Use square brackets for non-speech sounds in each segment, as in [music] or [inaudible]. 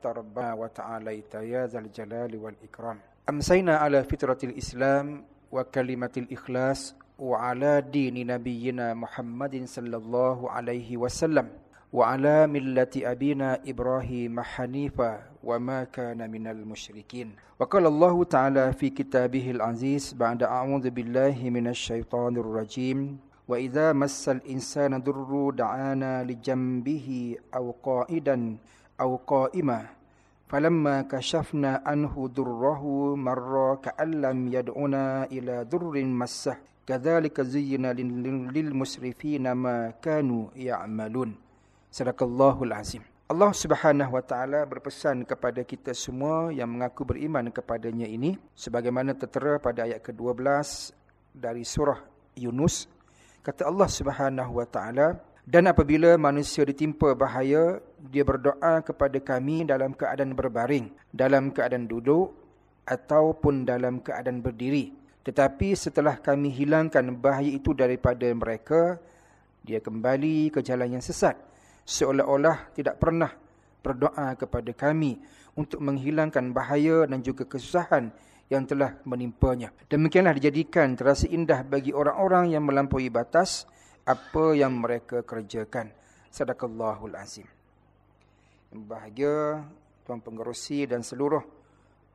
جدت ربنا وتعاليت يا ذا الجلال والإكرام أمسينا على فطرة الإسلام وكلمة الإخلاص وعلى دين نبينا محمد صلى الله عليه وسلم وعلى ملة أبينا إبراهيم حنيفا وما كان من المشركين وقال الله تعالى في كتابه العزيز بعد أعوذ بالله من الشيطان الرجيم وإذا مس الإنسان ضر دعانا لجنبه أو قائدا أو قائما فلما كشفنا عنه ضره مر كأن لم يدعنا إلى ضر مسه كذلك زينا للمسرفين ما كانوا يعملون Sadaqallahul Azim. Allah Subhanahu Wa Taala berpesan kepada kita semua yang mengaku beriman kepadanya ini sebagaimana tertera pada ayat ke-12 dari surah Yunus kata Allah Subhanahu Wa Taala dan apabila manusia ditimpa bahaya dia berdoa kepada kami dalam keadaan berbaring dalam keadaan duduk ataupun dalam keadaan berdiri tetapi setelah kami hilangkan bahaya itu daripada mereka dia kembali ke jalan yang sesat seolah-olah tidak pernah berdoa kepada kami untuk menghilangkan bahaya dan juga kesusahan yang telah menimpanya. Demikianlah dijadikan terasa indah bagi orang-orang yang melampaui batas apa yang mereka kerjakan. Sadaqallahul azim. Bahagia Tuan Pengerusi dan seluruh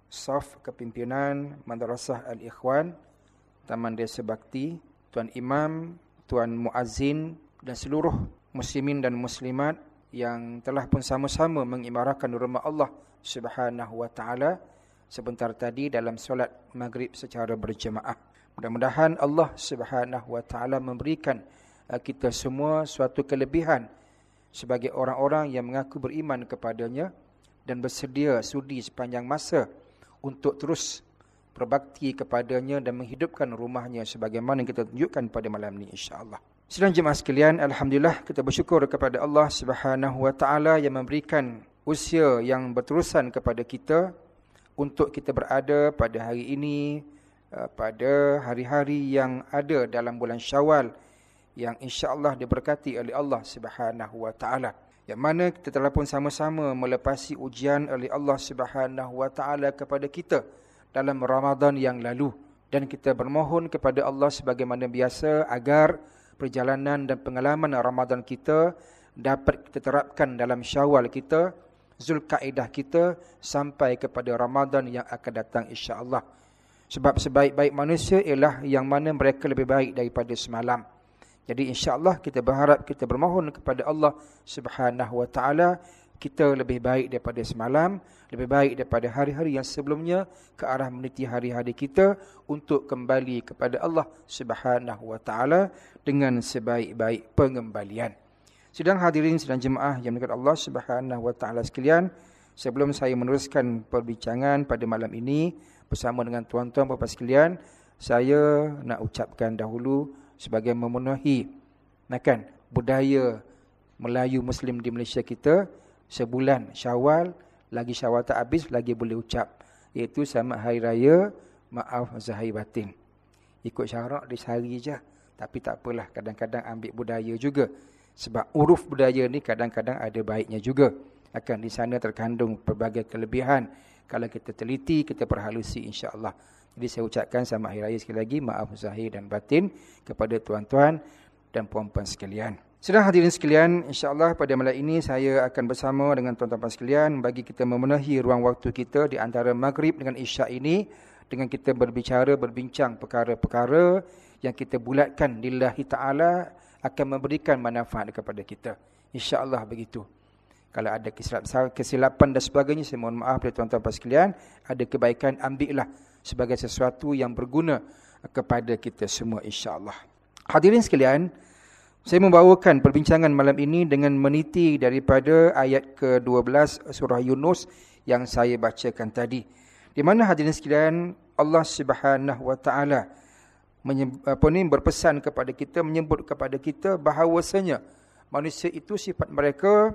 saf kepimpinan Madrasah Al-Ikhwan, Taman Desa Bakti, Tuan Imam, Tuan Muazzin dan seluruh muslimin dan muslimat yang telah pun sama-sama mengimarahkan rumah Allah Subhanahu wa taala sebentar tadi dalam solat maghrib secara berjemaah. Mudah-mudahan Allah Subhanahu wa taala memberikan kita semua suatu kelebihan sebagai orang-orang yang mengaku beriman kepadanya dan bersedia sudi sepanjang masa untuk terus berbakti kepadanya dan menghidupkan rumahnya sebagaimana kita tunjukkan pada malam ini insya-Allah. Sedang jemaah sekalian, Alhamdulillah kita bersyukur kepada Allah Subhanahu Wa Taala yang memberikan usia yang berterusan kepada kita untuk kita berada pada hari ini, uh, pada hari-hari yang ada dalam bulan syawal yang insya-Allah diberkati oleh Allah Subhanahu Wa Taala. Yang mana kita telah pun sama-sama melepasi ujian oleh Allah Subhanahu Wa Taala kepada kita dalam Ramadan yang lalu dan kita bermohon kepada Allah sebagaimana biasa agar perjalanan dan pengalaman Ramadan kita dapat kita terapkan dalam syawal kita, zulkaidah kita sampai kepada Ramadan yang akan datang insya-Allah. Sebab sebaik-baik manusia ialah yang mana mereka lebih baik daripada semalam. Jadi insya-Allah kita berharap kita bermohon kepada Allah Subhanahu wa taala kita lebih baik daripada semalam, lebih baik daripada hari-hari yang sebelumnya ke arah meniti hari-hari kita untuk kembali kepada Allah Subhanahu wa taala dengan sebaik-baik pengembalian. Sedang hadirin sedang jemaah yang dekat Allah Subhanahu wa taala sekalian, sebelum saya meneruskan perbincangan pada malam ini bersama dengan tuan-tuan puan sekalian, saya nak ucapkan dahulu sebagai memenuhi nakan budaya Melayu Muslim di Malaysia kita sebulan syawal lagi syawal tak habis lagi boleh ucap. Iaitu sama hari raya maaf zahir batin. Ikut syarak di sehari je. Tapi tak apalah kadang-kadang ambil budaya juga. Sebab uruf budaya ni kadang-kadang ada baiknya juga. Akan di sana terkandung pelbagai kelebihan. Kalau kita teliti kita perhalusi insya-Allah jadi saya ucapkan sama hari raya sekali lagi maaf zahir dan batin kepada tuan-tuan dan puan-puan sekalian sudah hadirin sekalian, insyaAllah pada malam ini saya akan bersama dengan tuan-tuan sekalian bagi kita memenuhi ruang waktu kita di antara maghrib dengan isyak ini dengan kita berbicara, berbincang perkara-perkara yang kita bulatkan lillahi ta'ala akan memberikan manfaat kepada kita. InsyaAllah begitu. Kalau ada kesilapan dan sebagainya, saya mohon maaf kepada tuan-tuan sekalian. Ada kebaikan, ambillah sebagai sesuatu yang berguna kepada kita semua insyaAllah. Hadirin sekalian, saya membawakan perbincangan malam ini dengan meniti daripada ayat ke-12 surah Yunus yang saya bacakan tadi. Di mana hadirin sekalian Allah Subhanahu wa taala apa ni berpesan kepada kita menyebut kepada kita bahawasanya manusia itu sifat mereka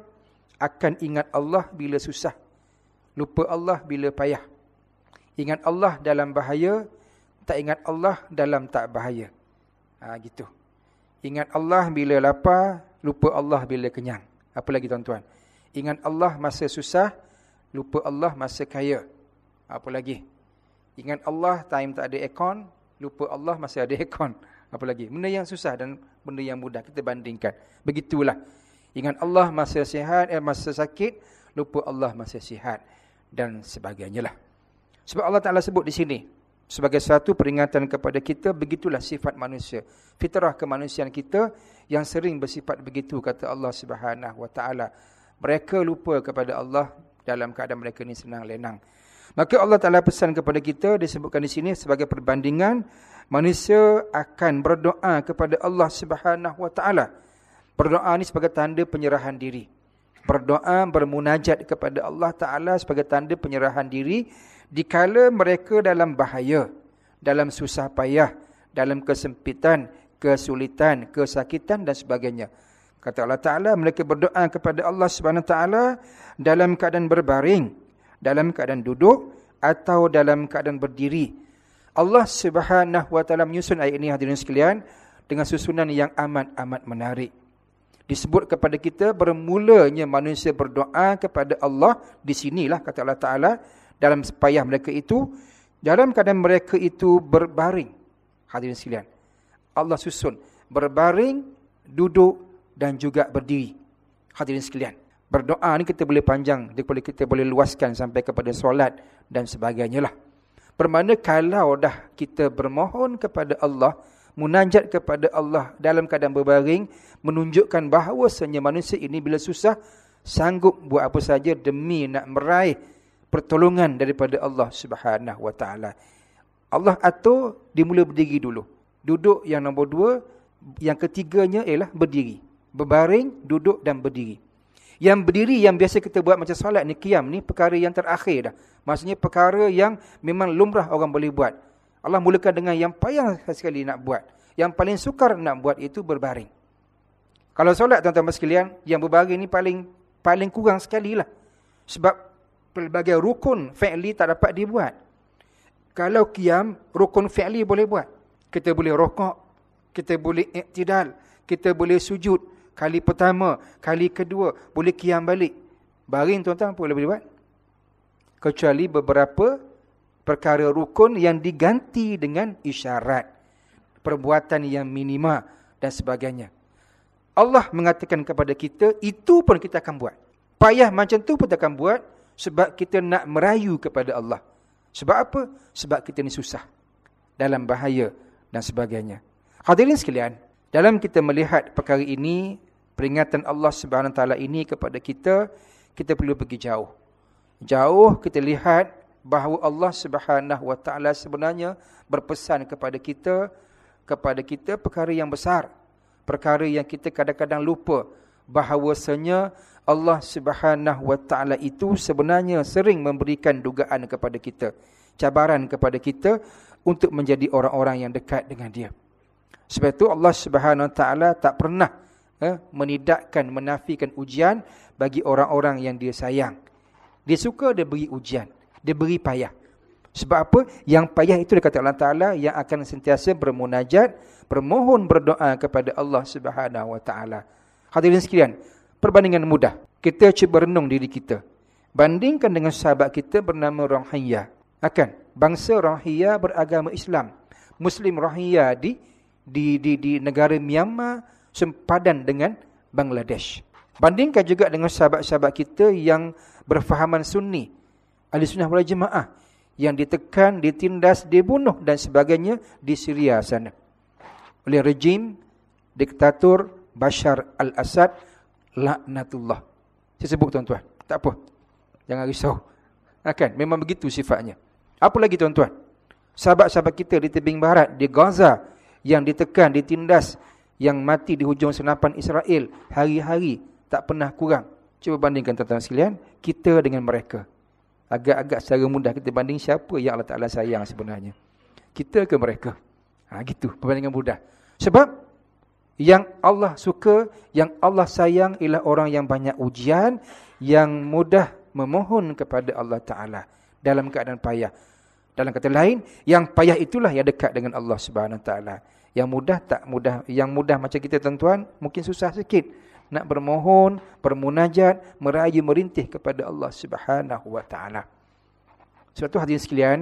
akan ingat Allah bila susah, lupa Allah bila payah. Ingat Allah dalam bahaya, tak ingat Allah dalam tak bahaya. Ha gitu. Ingat Allah bila lapar, lupa Allah bila kenyang. Apa lagi tuan-tuan? Ingat Allah masa susah, lupa Allah masa kaya. Apa lagi? Ingat Allah time tak ada aircon, lupa Allah masa ada aircon. Apa lagi? Benda yang susah dan benda yang mudah kita bandingkan. Begitulah. Ingat Allah masa sihat, eh, masa sakit, lupa Allah masa sihat dan sebagainya lah. Sebab Allah Taala sebut di sini sebagai satu peringatan kepada kita begitulah sifat manusia. Fitrah kemanusiaan kita yang sering bersifat begitu kata Allah Subhanahu Wa Taala. Mereka lupa kepada Allah dalam keadaan mereka ni senang lenang. Maka Allah Taala pesan kepada kita disebutkan di sini sebagai perbandingan manusia akan berdoa kepada Allah Subhanahu Wa Taala. Berdoa ni sebagai tanda penyerahan diri. Berdoa bermunajat kepada Allah Taala sebagai tanda penyerahan diri dikala mereka dalam bahaya, dalam susah payah, dalam kesempitan, kesulitan, kesakitan dan sebagainya. Kata Allah Taala mereka berdoa kepada Allah Subhanahu Taala dalam keadaan berbaring, dalam keadaan duduk atau dalam keadaan berdiri. Allah Subhanahu wa taala menyusun ayat ini hadirin sekalian dengan susunan yang amat-amat menarik. Disebut kepada kita bermulanya manusia berdoa kepada Allah di sinilah kata Allah Taala dalam payah mereka itu dalam keadaan mereka itu berbaring. Hadirin sekalian. Allah susun berbaring, duduk dan juga berdiri. Hadirin sekalian, berdoa ni kita boleh panjang, kita boleh kita boleh luaskan sampai kepada solat dan sebagainya lah. Bermakna kalau dah kita bermohon kepada Allah, munajat kepada Allah dalam keadaan berbaring, menunjukkan bahawa bahawasanya manusia ini bila susah, sanggup buat apa saja demi nak meraih pertolongan daripada Allah subhanahu ta'ala. Allah atur dimula berdiri dulu. Duduk yang nombor dua, yang ketiganya ialah berdiri berbaring, duduk dan berdiri. Yang berdiri yang biasa kita buat macam solat ni, qiyam ni perkara yang terakhir dah. Maksudnya perkara yang memang lumrah orang boleh buat. Allah mulakan dengan yang payah sekali nak buat. Yang paling sukar nak buat itu berbaring. Kalau solat tuan-tuan sekalian, yang berbaring ni paling paling kurang sekali lah. Sebab pelbagai rukun fi'li tak dapat dibuat. Kalau qiyam, rukun fi'li boleh buat. Kita boleh rokok, kita boleh iktidal, kita boleh sujud, kali pertama, kali kedua, boleh kiam balik. Baring tuan-tuan apa boleh buat? Kecuali beberapa perkara rukun yang diganti dengan isyarat. Perbuatan yang minima dan sebagainya. Allah mengatakan kepada kita, itu pun kita akan buat. Payah macam tu pun kita akan buat sebab kita nak merayu kepada Allah. Sebab apa? Sebab kita ni susah. Dalam bahaya dan sebagainya. Hadirin sekalian, dalam kita melihat perkara ini, peringatan Allah taala ini kepada kita, kita perlu pergi jauh. Jauh kita lihat bahawa Allah taala sebenarnya berpesan kepada kita kepada kita perkara yang besar. Perkara yang kita kadang-kadang lupa bahawasanya Allah Subhanahu wa taala itu sebenarnya sering memberikan dugaan kepada kita, cabaran kepada kita untuk menjadi orang-orang yang dekat dengan dia. Sebab itu Allah Subhanahu wa taala tak pernah eh, menidakkan, menafikan ujian bagi orang-orang yang dia sayang. Dia suka dia beri ujian. Dia beri payah. Sebab apa? Yang payah itu dia kata Allah Ta'ala yang akan sentiasa bermunajat, bermohon berdoa kepada Allah Subhanahu Wa Ta'ala. Hadirin sekalian, perbandingan mudah. Kita cuba renung diri kita. Bandingkan dengan sahabat kita bernama Rohiyah. Akan, bangsa Rohiyah beragama Islam. Muslim Rohiyah di, di, di, di negara Myanmar, sempadan dengan Bangladesh. Bandingkan juga dengan sahabat-sahabat kita yang berfahaman sunni. Ahli sunnah wal jemaah. Yang ditekan, ditindas, dibunuh dan sebagainya di Syria sana. Oleh rejim diktator Bashar al-Assad laknatullah. Saya sebut tuan-tuan. Tak apa. Jangan risau. Akan memang begitu sifatnya. Apa lagi tuan-tuan? Sahabat-sahabat kita di tebing barat, di Gaza yang ditekan, ditindas, yang mati di hujung senapan Israel hari-hari tak pernah kurang. Cuba bandingkan tuan-tuan sekalian, kita dengan mereka. Agak-agak secara mudah kita banding siapa yang Allah Ta'ala sayang sebenarnya. Kita ke mereka. Ha, gitu, perbandingan mudah. Sebab yang Allah suka, yang Allah sayang ialah orang yang banyak ujian, yang mudah memohon kepada Allah Ta'ala dalam keadaan payah. Dalam kata lain, yang payah itulah yang dekat dengan Allah Subhanahu Taala. Yang mudah tak mudah, yang mudah macam kita tuan-tuan mungkin susah sikit. nak bermohon, bermunajat, merayu merintih kepada Allah Subhanahu wa taala. Sebab tu hadirin sekalian,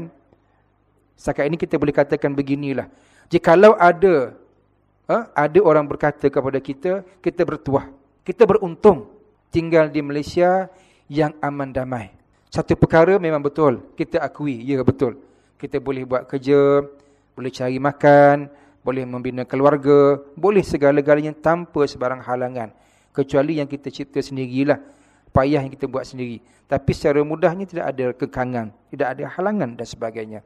setakat ini kita boleh katakan beginilah. Jikalau ada ha, ada orang berkata kepada kita, kita bertuah, kita beruntung tinggal di Malaysia yang aman damai. Satu perkara memang betul, kita akui, ya betul. Kita boleh buat kerja, boleh cari makan, boleh membina keluarga, boleh segala-galanya tanpa sebarang halangan. Kecuali yang kita cipta sendirilah, payah yang kita buat sendiri. Tapi secara mudahnya tidak ada kekangan, tidak ada halangan dan sebagainya.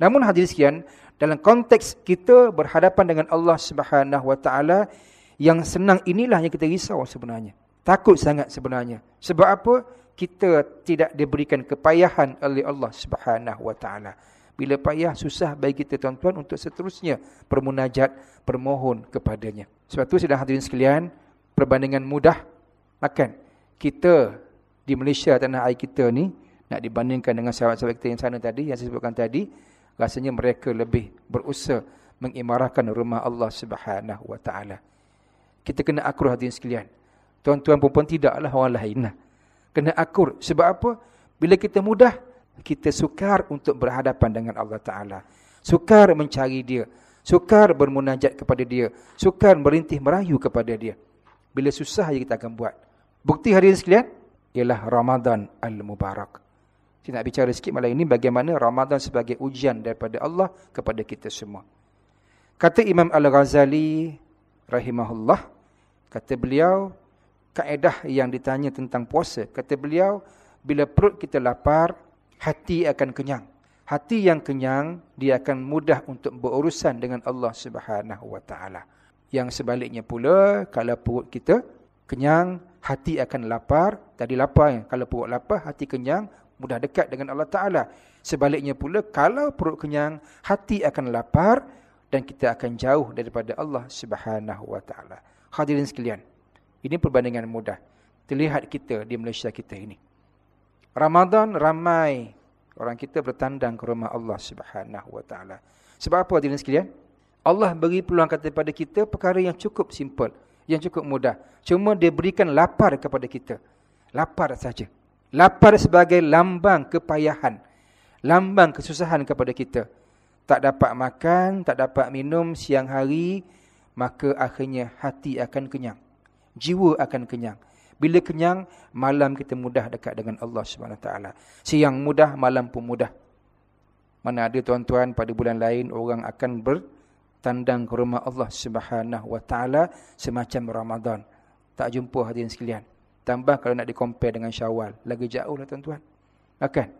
Namun hadis sekian, dalam konteks kita berhadapan dengan Allah Subhanahu Wa Taala yang senang inilah yang kita risau sebenarnya. Takut sangat sebenarnya. Sebab apa? Kita tidak diberikan kepayahan oleh Allah Subhanahu Wa Taala. Bila payah, susah bagi kita tuan-tuan untuk seterusnya bermunajat, bermohon kepadanya. Sebab itu sedang hadirin sekalian, perbandingan mudah. Makan. Kita di Malaysia, tanah air kita ni, nak dibandingkan dengan sahabat-sahabat kita yang sana tadi, yang saya sebutkan tadi, rasanya mereka lebih berusaha mengimarahkan rumah Allah Subhanahu Wa Taala. Kita kena akur hadirin sekalian. Tuan-tuan perempuan tidaklah orang lain. Lah. Kena akur. Sebab apa? Bila kita mudah, kita sukar untuk berhadapan dengan Allah Ta'ala. Sukar mencari dia. Sukar bermunajat kepada dia. Sukar merintih merayu kepada dia. Bila susah kita akan buat. Bukti hari ini sekalian, ialah Ramadan Al-Mubarak. Saya nak bicara sikit malam ini bagaimana Ramadan sebagai ujian daripada Allah kepada kita semua. Kata Imam Al-Ghazali rahimahullah, kata beliau, kaedah yang ditanya tentang puasa, kata beliau, bila perut kita lapar, hati akan kenyang. Hati yang kenyang, dia akan mudah untuk berurusan dengan Allah Subhanahu Taala. Yang sebaliknya pula, kalau perut kita kenyang, hati akan lapar. Tadi lapar, kalau perut lapar, hati kenyang, mudah dekat dengan Allah Taala. Sebaliknya pula, kalau perut kenyang, hati akan lapar dan kita akan jauh daripada Allah Subhanahu Wa Taala. Hadirin sekalian, ini perbandingan mudah. Terlihat kita di Malaysia kita ini. Ramadan ramai orang kita bertandang ke rumah Allah Subhanahu wa taala. Sebab apa hadirin sekalian? Allah beri peluang kata kepada kita perkara yang cukup simple, yang cukup mudah. Cuma dia berikan lapar kepada kita. Lapar saja. Lapar sebagai lambang kepayahan, lambang kesusahan kepada kita. Tak dapat makan, tak dapat minum siang hari, maka akhirnya hati akan kenyang. Jiwa akan kenyang. Bila kenyang, malam kita mudah dekat dengan Allah SWT. Siang mudah, malam pun mudah. Mana ada tuan-tuan pada bulan lain, orang akan bertandang ke rumah Allah SWT semacam Ramadan. Tak jumpa hadirin sekalian. Tambah kalau nak dikompare dengan syawal. Lagi jauh lah tuan-tuan. Akan?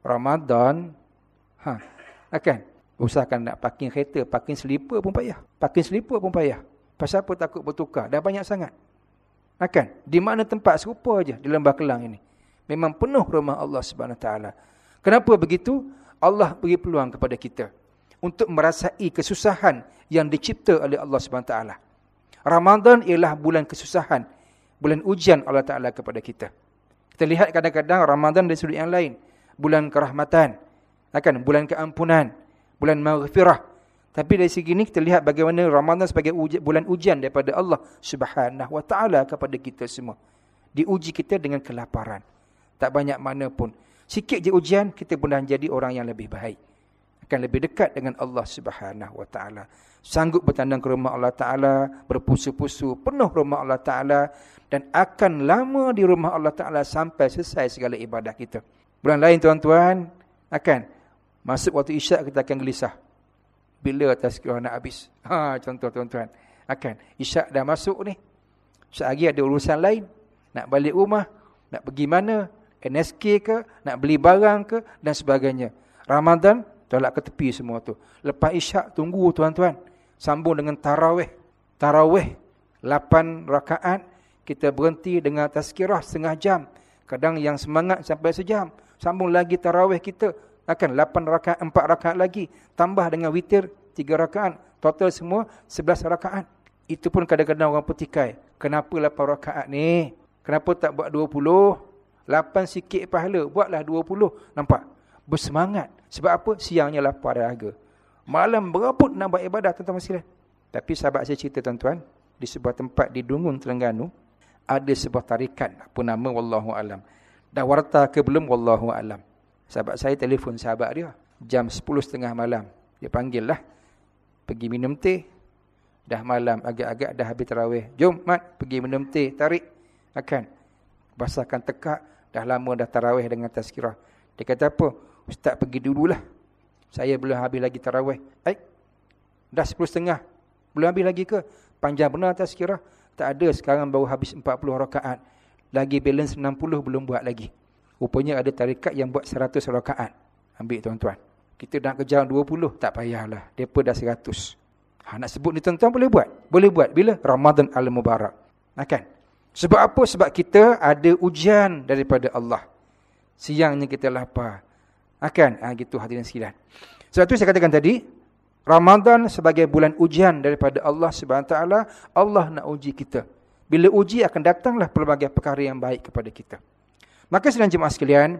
Ramadan, ha, akan? Usahakan nak parking kereta, parking selipar pun payah. Parking selipar pun payah. Pasal apa takut bertukar? Dah banyak sangat. Akan di mana tempat serupa aja di lembah Kelang ini. Memang penuh rumah Allah taala. Kenapa begitu? Allah beri peluang kepada kita untuk merasai kesusahan yang dicipta oleh Allah taala. Ramadan ialah bulan kesusahan, bulan ujian Allah taala kepada kita. Kita lihat kadang-kadang Ramadan dari sudut yang lain, bulan kerahmatan, akan bulan keampunan, bulan maghfirah, tapi dari segi ini kita lihat bagaimana Ramadan sebagai uji, bulan ujian daripada Allah Subhanahu Wa Taala kepada kita semua. Diuji kita dengan kelaparan. Tak banyak mana pun. Sikit je ujian kita pun dah jadi orang yang lebih baik. Akan lebih dekat dengan Allah Subhanahu Wa Taala. Sanggup bertandang ke rumah Allah Taala, berpusu-pusu penuh rumah Allah Taala dan akan lama di rumah Allah Taala sampai selesai segala ibadah kita. Bulan lain tuan-tuan akan masuk waktu isyak kita akan gelisah bila tazkirah nak habis. Ha, contoh tuan-tuan. Akan. Isyak dah masuk ni. Sehari ada urusan lain. Nak balik rumah. Nak pergi mana. NSK ke. Nak beli barang ke. Dan sebagainya. Ramadan. Tolak ke tepi semua tu. Lepas isyak tunggu tuan-tuan. Sambung dengan tarawih. Tarawih. 8 rakaat. Kita berhenti dengan tazkirah setengah jam. Kadang yang semangat sampai sejam. Sambung lagi tarawih kita akan 8 rakaat 4 rakaat lagi tambah dengan witir 3 rakaat total semua 11 rakaat itu pun kadang-kadang orang petikai kenapa 8 rakaat ni kenapa tak buat 20 8 sikit pahala buatlah 20 nampak bersemangat sebab apa siangnya lapar dahaga malam beraput nak buat ibadah tuan-tuan sekalian tapi sahabat saya cerita tuan-tuan di sebuah tempat di Dungun Terengganu ada sebuah tarikat apa nama wallahu alam. Dah warta ke belum wallahu alam. Sahabat saya telefon sahabat dia jam 10.30 malam. Dia panggil lah. Pergi minum teh. Dah malam agak-agak dah habis tarawih. Jom mat pergi minum teh tarik. Akan basahkan tekak dah lama dah tarawih dengan tazkirah. Dia kata apa? Ustaz pergi dululah. Saya belum habis lagi tarawih. Eh. Dah 10.30. Belum habis lagi ke? Panjang benar tazkirah. Tak ada sekarang baru habis 40 rakaat. Lagi balance 60 belum buat lagi. Rupanya ada tarikat yang buat 100 rakaat. Ambil tuan-tuan. Kita nak kejar 20, tak payahlah. Mereka dah 100. Ha, nak sebut ni tuan-tuan boleh buat? Boleh buat. Bila? Ramadan al-Mubarak. Ha, kan? Sebab apa? Sebab kita ada ujian daripada Allah. Siangnya kita lapar. Ha, kan? Ha, gitu hadirin sekalian. Sebab itu saya katakan tadi, Ramadan sebagai bulan ujian daripada Allah Subhanahu taala, Allah nak uji kita. Bila uji akan datanglah pelbagai perkara yang baik kepada kita. Maka sedang jemaah sekalian,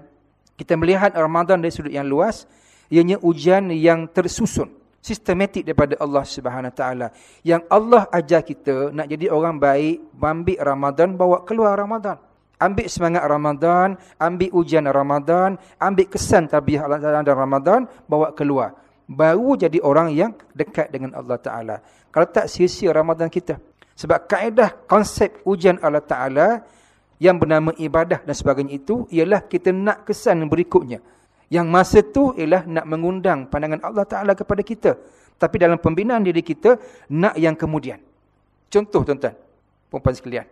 kita melihat Ramadan dari sudut yang luas, ianya ujian yang tersusun, sistematik daripada Allah Subhanahu taala. Yang Allah ajar kita nak jadi orang baik, ambil Ramadan bawa keluar Ramadan. Ambil semangat Ramadan, ambil ujian Ramadan, ambil kesan tabiah Allah Taala dalam Ramadan, bawa keluar baru jadi orang yang dekat dengan Allah Ta'ala. Kalau tak sia-sia Ramadan kita. Sebab kaedah konsep ujian Allah Ta'ala yang bernama ibadah dan sebagainya itu ialah kita nak kesan berikutnya. Yang masa itu ialah nak mengundang pandangan Allah Ta'ala kepada kita. Tapi dalam pembinaan diri kita, nak yang kemudian. Contoh tuan-tuan, perempuan sekalian.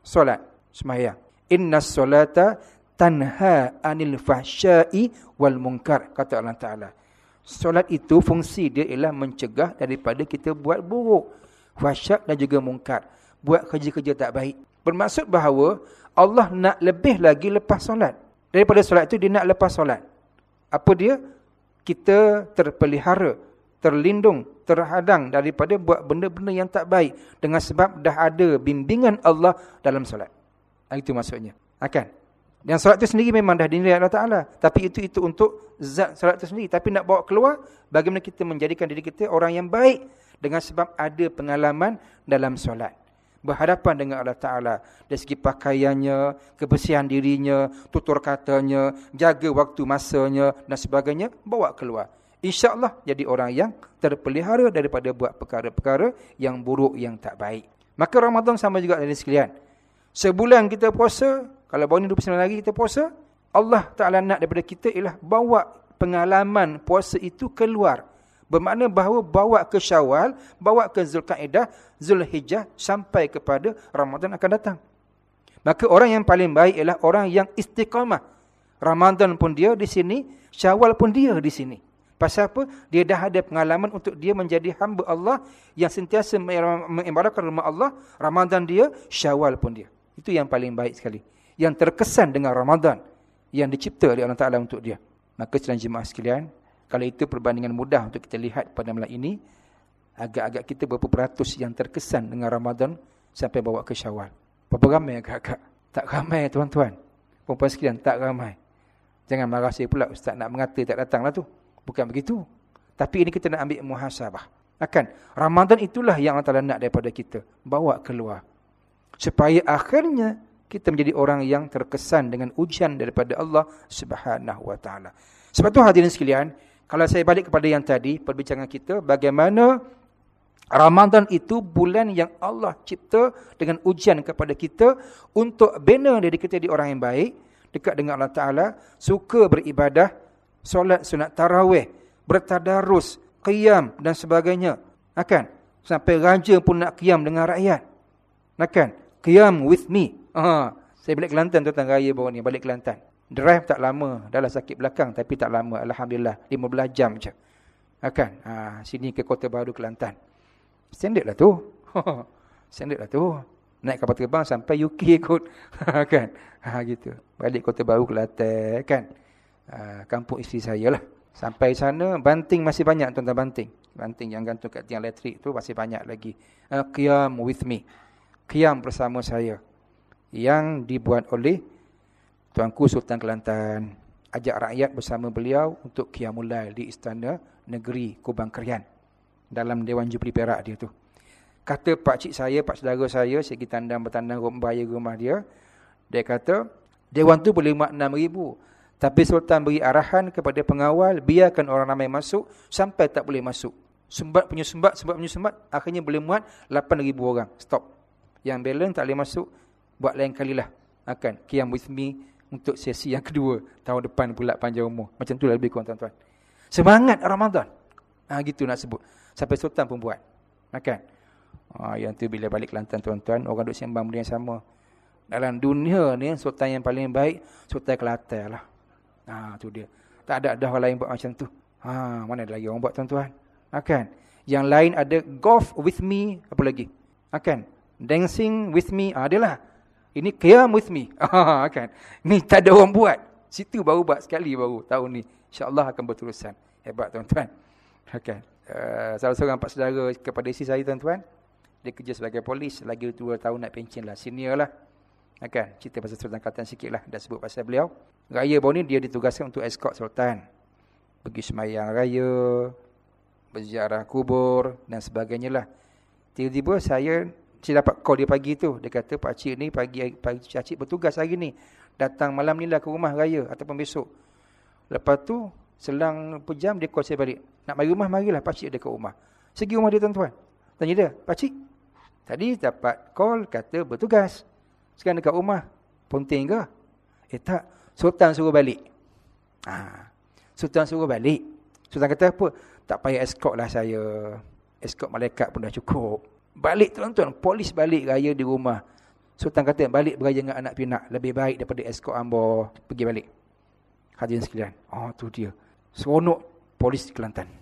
Solat, semayang. Inna solata tanha anil fahsyai wal munkar. Kata Allah Ta'ala. Solat itu fungsi dia ialah mencegah daripada kita buat buruk. Fahsyat dan juga mungkar. Buat kerja-kerja tak baik. Bermaksud bahawa Allah nak lebih lagi lepas solat. Daripada solat itu dia nak lepas solat. Apa dia? Kita terpelihara, terlindung, terhadang daripada buat benda-benda yang tak baik. Dengan sebab dah ada bimbingan Allah dalam solat. Itu maksudnya. Akan? Dan solat itu sendiri memang dah dinilai Allah Ta'ala. Tapi itu itu untuk zat solat itu sendiri. Tapi nak bawa keluar, bagaimana kita menjadikan diri kita orang yang baik. Dengan sebab ada pengalaman dalam solat. Berhadapan dengan Allah Ta'ala. Dari segi pakaiannya, kebersihan dirinya, tutur katanya, jaga waktu masanya dan sebagainya. Bawa keluar. Insya Allah jadi orang yang terpelihara daripada buat perkara-perkara yang buruk, yang tak baik. Maka Ramadan sama juga dari sekalian. Sebulan kita puasa, kalau baru ni 29 hari kita puasa, Allah Ta'ala nak daripada kita ialah bawa pengalaman puasa itu keluar. Bermakna bahawa bawa ke syawal, bawa ke Zulkaidah, Zulhijjah sampai kepada Ramadan akan datang. Maka orang yang paling baik ialah orang yang istiqamah. Ramadan pun dia di sini, syawal pun dia di sini. Pasal apa? Dia dah ada pengalaman untuk dia menjadi hamba Allah yang sentiasa mengibaratkan rumah Allah. Ramadan dia, syawal pun dia. Itu yang paling baik sekali yang terkesan dengan Ramadan yang dicipta oleh Allah Taala untuk dia. Maka sedang jemaah sekalian, kalau itu perbandingan mudah untuk kita lihat pada malam ini, agak-agak kita berapa peratus yang terkesan dengan Ramadan sampai bawa ke Syawal. Berapa ramai agak-agak? Tak ramai tuan-tuan. Perempuan sekalian, tak ramai. Jangan marah saya pula, Ustaz nak mengata tak datanglah tu. Bukan begitu. Tapi ini kita nak ambil muhasabah. Akan. Ramadan itulah yang Allah Ta'ala nak daripada kita. Bawa keluar. Supaya akhirnya kita menjadi orang yang terkesan dengan ujian daripada Allah Subhanahu wa taala. Sebab tu hadirin sekalian, kalau saya balik kepada yang tadi perbincangan kita bagaimana Ramadan itu bulan yang Allah cipta dengan ujian kepada kita untuk bina diri kita jadi orang yang baik, dekat dengan Allah Taala, suka beribadah, solat sunat tarawih, bertadarus, qiyam dan sebagainya. Akan sampai raja pun nak qiyam dengan rakyat. Akan qiyam with me Ha, saya balik Kelantan tuan-tuan raya baru ni, balik Kelantan. Drive tak lama, dah lah sakit belakang tapi tak lama. Alhamdulillah, 15 jam je. Ha, kan? Ha, sini ke Kota Baru Kelantan. Standard lah tu. [laughs] Standard lah tu. Naik kapal terbang sampai UK ikut. [laughs] Ha, kan? Ha, gitu. Balik Kota Baru Kelantan, kan? Ha, kampung isteri saya lah. Sampai sana, banting masih banyak tuan-tuan banting. Banting yang gantung kat tiang elektrik tu masih banyak lagi. Uh, qiyam with me. Qiyam bersama saya yang dibuat oleh Tuanku Sultan Kelantan ajak rakyat bersama beliau untuk qiyamul lail di istana negeri Kubang Krian dalam Dewan Jubli Perak dia tu. Kata pak cik saya, pak saudara saya, segi tandang bertandang bayar rumah dia. Dia kata, Dewan tu boleh muat 6 ribu. Tapi Sultan beri arahan kepada pengawal, biarkan orang ramai masuk, sampai tak boleh masuk. Sumbat punya sumbat, sumbat punya sumbat, akhirnya boleh muat 8 ribu orang. Stop. Yang balance tak boleh masuk, buat lain kalilah. Akan, kiam with me untuk sesi yang kedua. Tahun depan pula panjang umur. Macam tu lah lebih kurang tuan-tuan. Semangat Ramadan. Ha, gitu nak sebut. Sampai Sultan pun buat. Akan. Ha, yang tu bila balik Kelantan tuan-tuan, orang duk sembang benda yang sama. Dalam dunia ni, sultan yang paling baik, sultan Kelantan lah. Ha, tu dia. Tak ada dah orang lain buat macam tu. Ha, mana ada lagi orang buat tuan-tuan? Ha, kan? Yang lain ada golf with me, apa lagi? Ha, kan? Dancing with me, adalah. Ini qiyam with me. Ha, [laughs] kan? Ni tak ada orang buat. Situ baru buat sekali baru tahun ni. InsyaAllah akan berterusan. Hebat tuan-tuan. Kan? Uh, salah seorang empat saudara kepada isi saya tuan-tuan. Dia kerja sebagai polis. Lagi dua tahun nak pencen lah. Senior lah. Kan? Cerita pasal Sultan Kelantan sikit lah. Dah sebut pasal beliau. Raya baru ni dia ditugaskan untuk escort Sultan. Pergi semayang raya. Berziarah kubur. Dan sebagainya lah. Tiba-tiba saya... Saya dapat call dia pagi tu. Dia kata, Pak Cik ni pagi, pagi Cik Cik bertugas hari ni. Datang malam ni lah ke rumah raya. Ataupun besok. Lepas tu, selang pejam dia call saya balik. Nak mari rumah, marilah Pak Cik ada ke rumah. Segi rumah dia tuan-tuan. Tanya dia, Pak Cik, Tadi dapat call kata bertugas. Sekarang dekat rumah. Ponting ke? Eh tak. Sultan suruh balik. Ha. Sultan suruh balik. Sultan kata apa? Tak payah escort lah saya. Escort malaikat pun dah cukup. Balik tuan-tuan. Polis balik raya di rumah. Sultan kata balik beraya dengan anak pinak. Lebih baik daripada escort ambo. Pergi balik. Hadirin sekalian. Oh tu dia. Seronok polis Kelantan.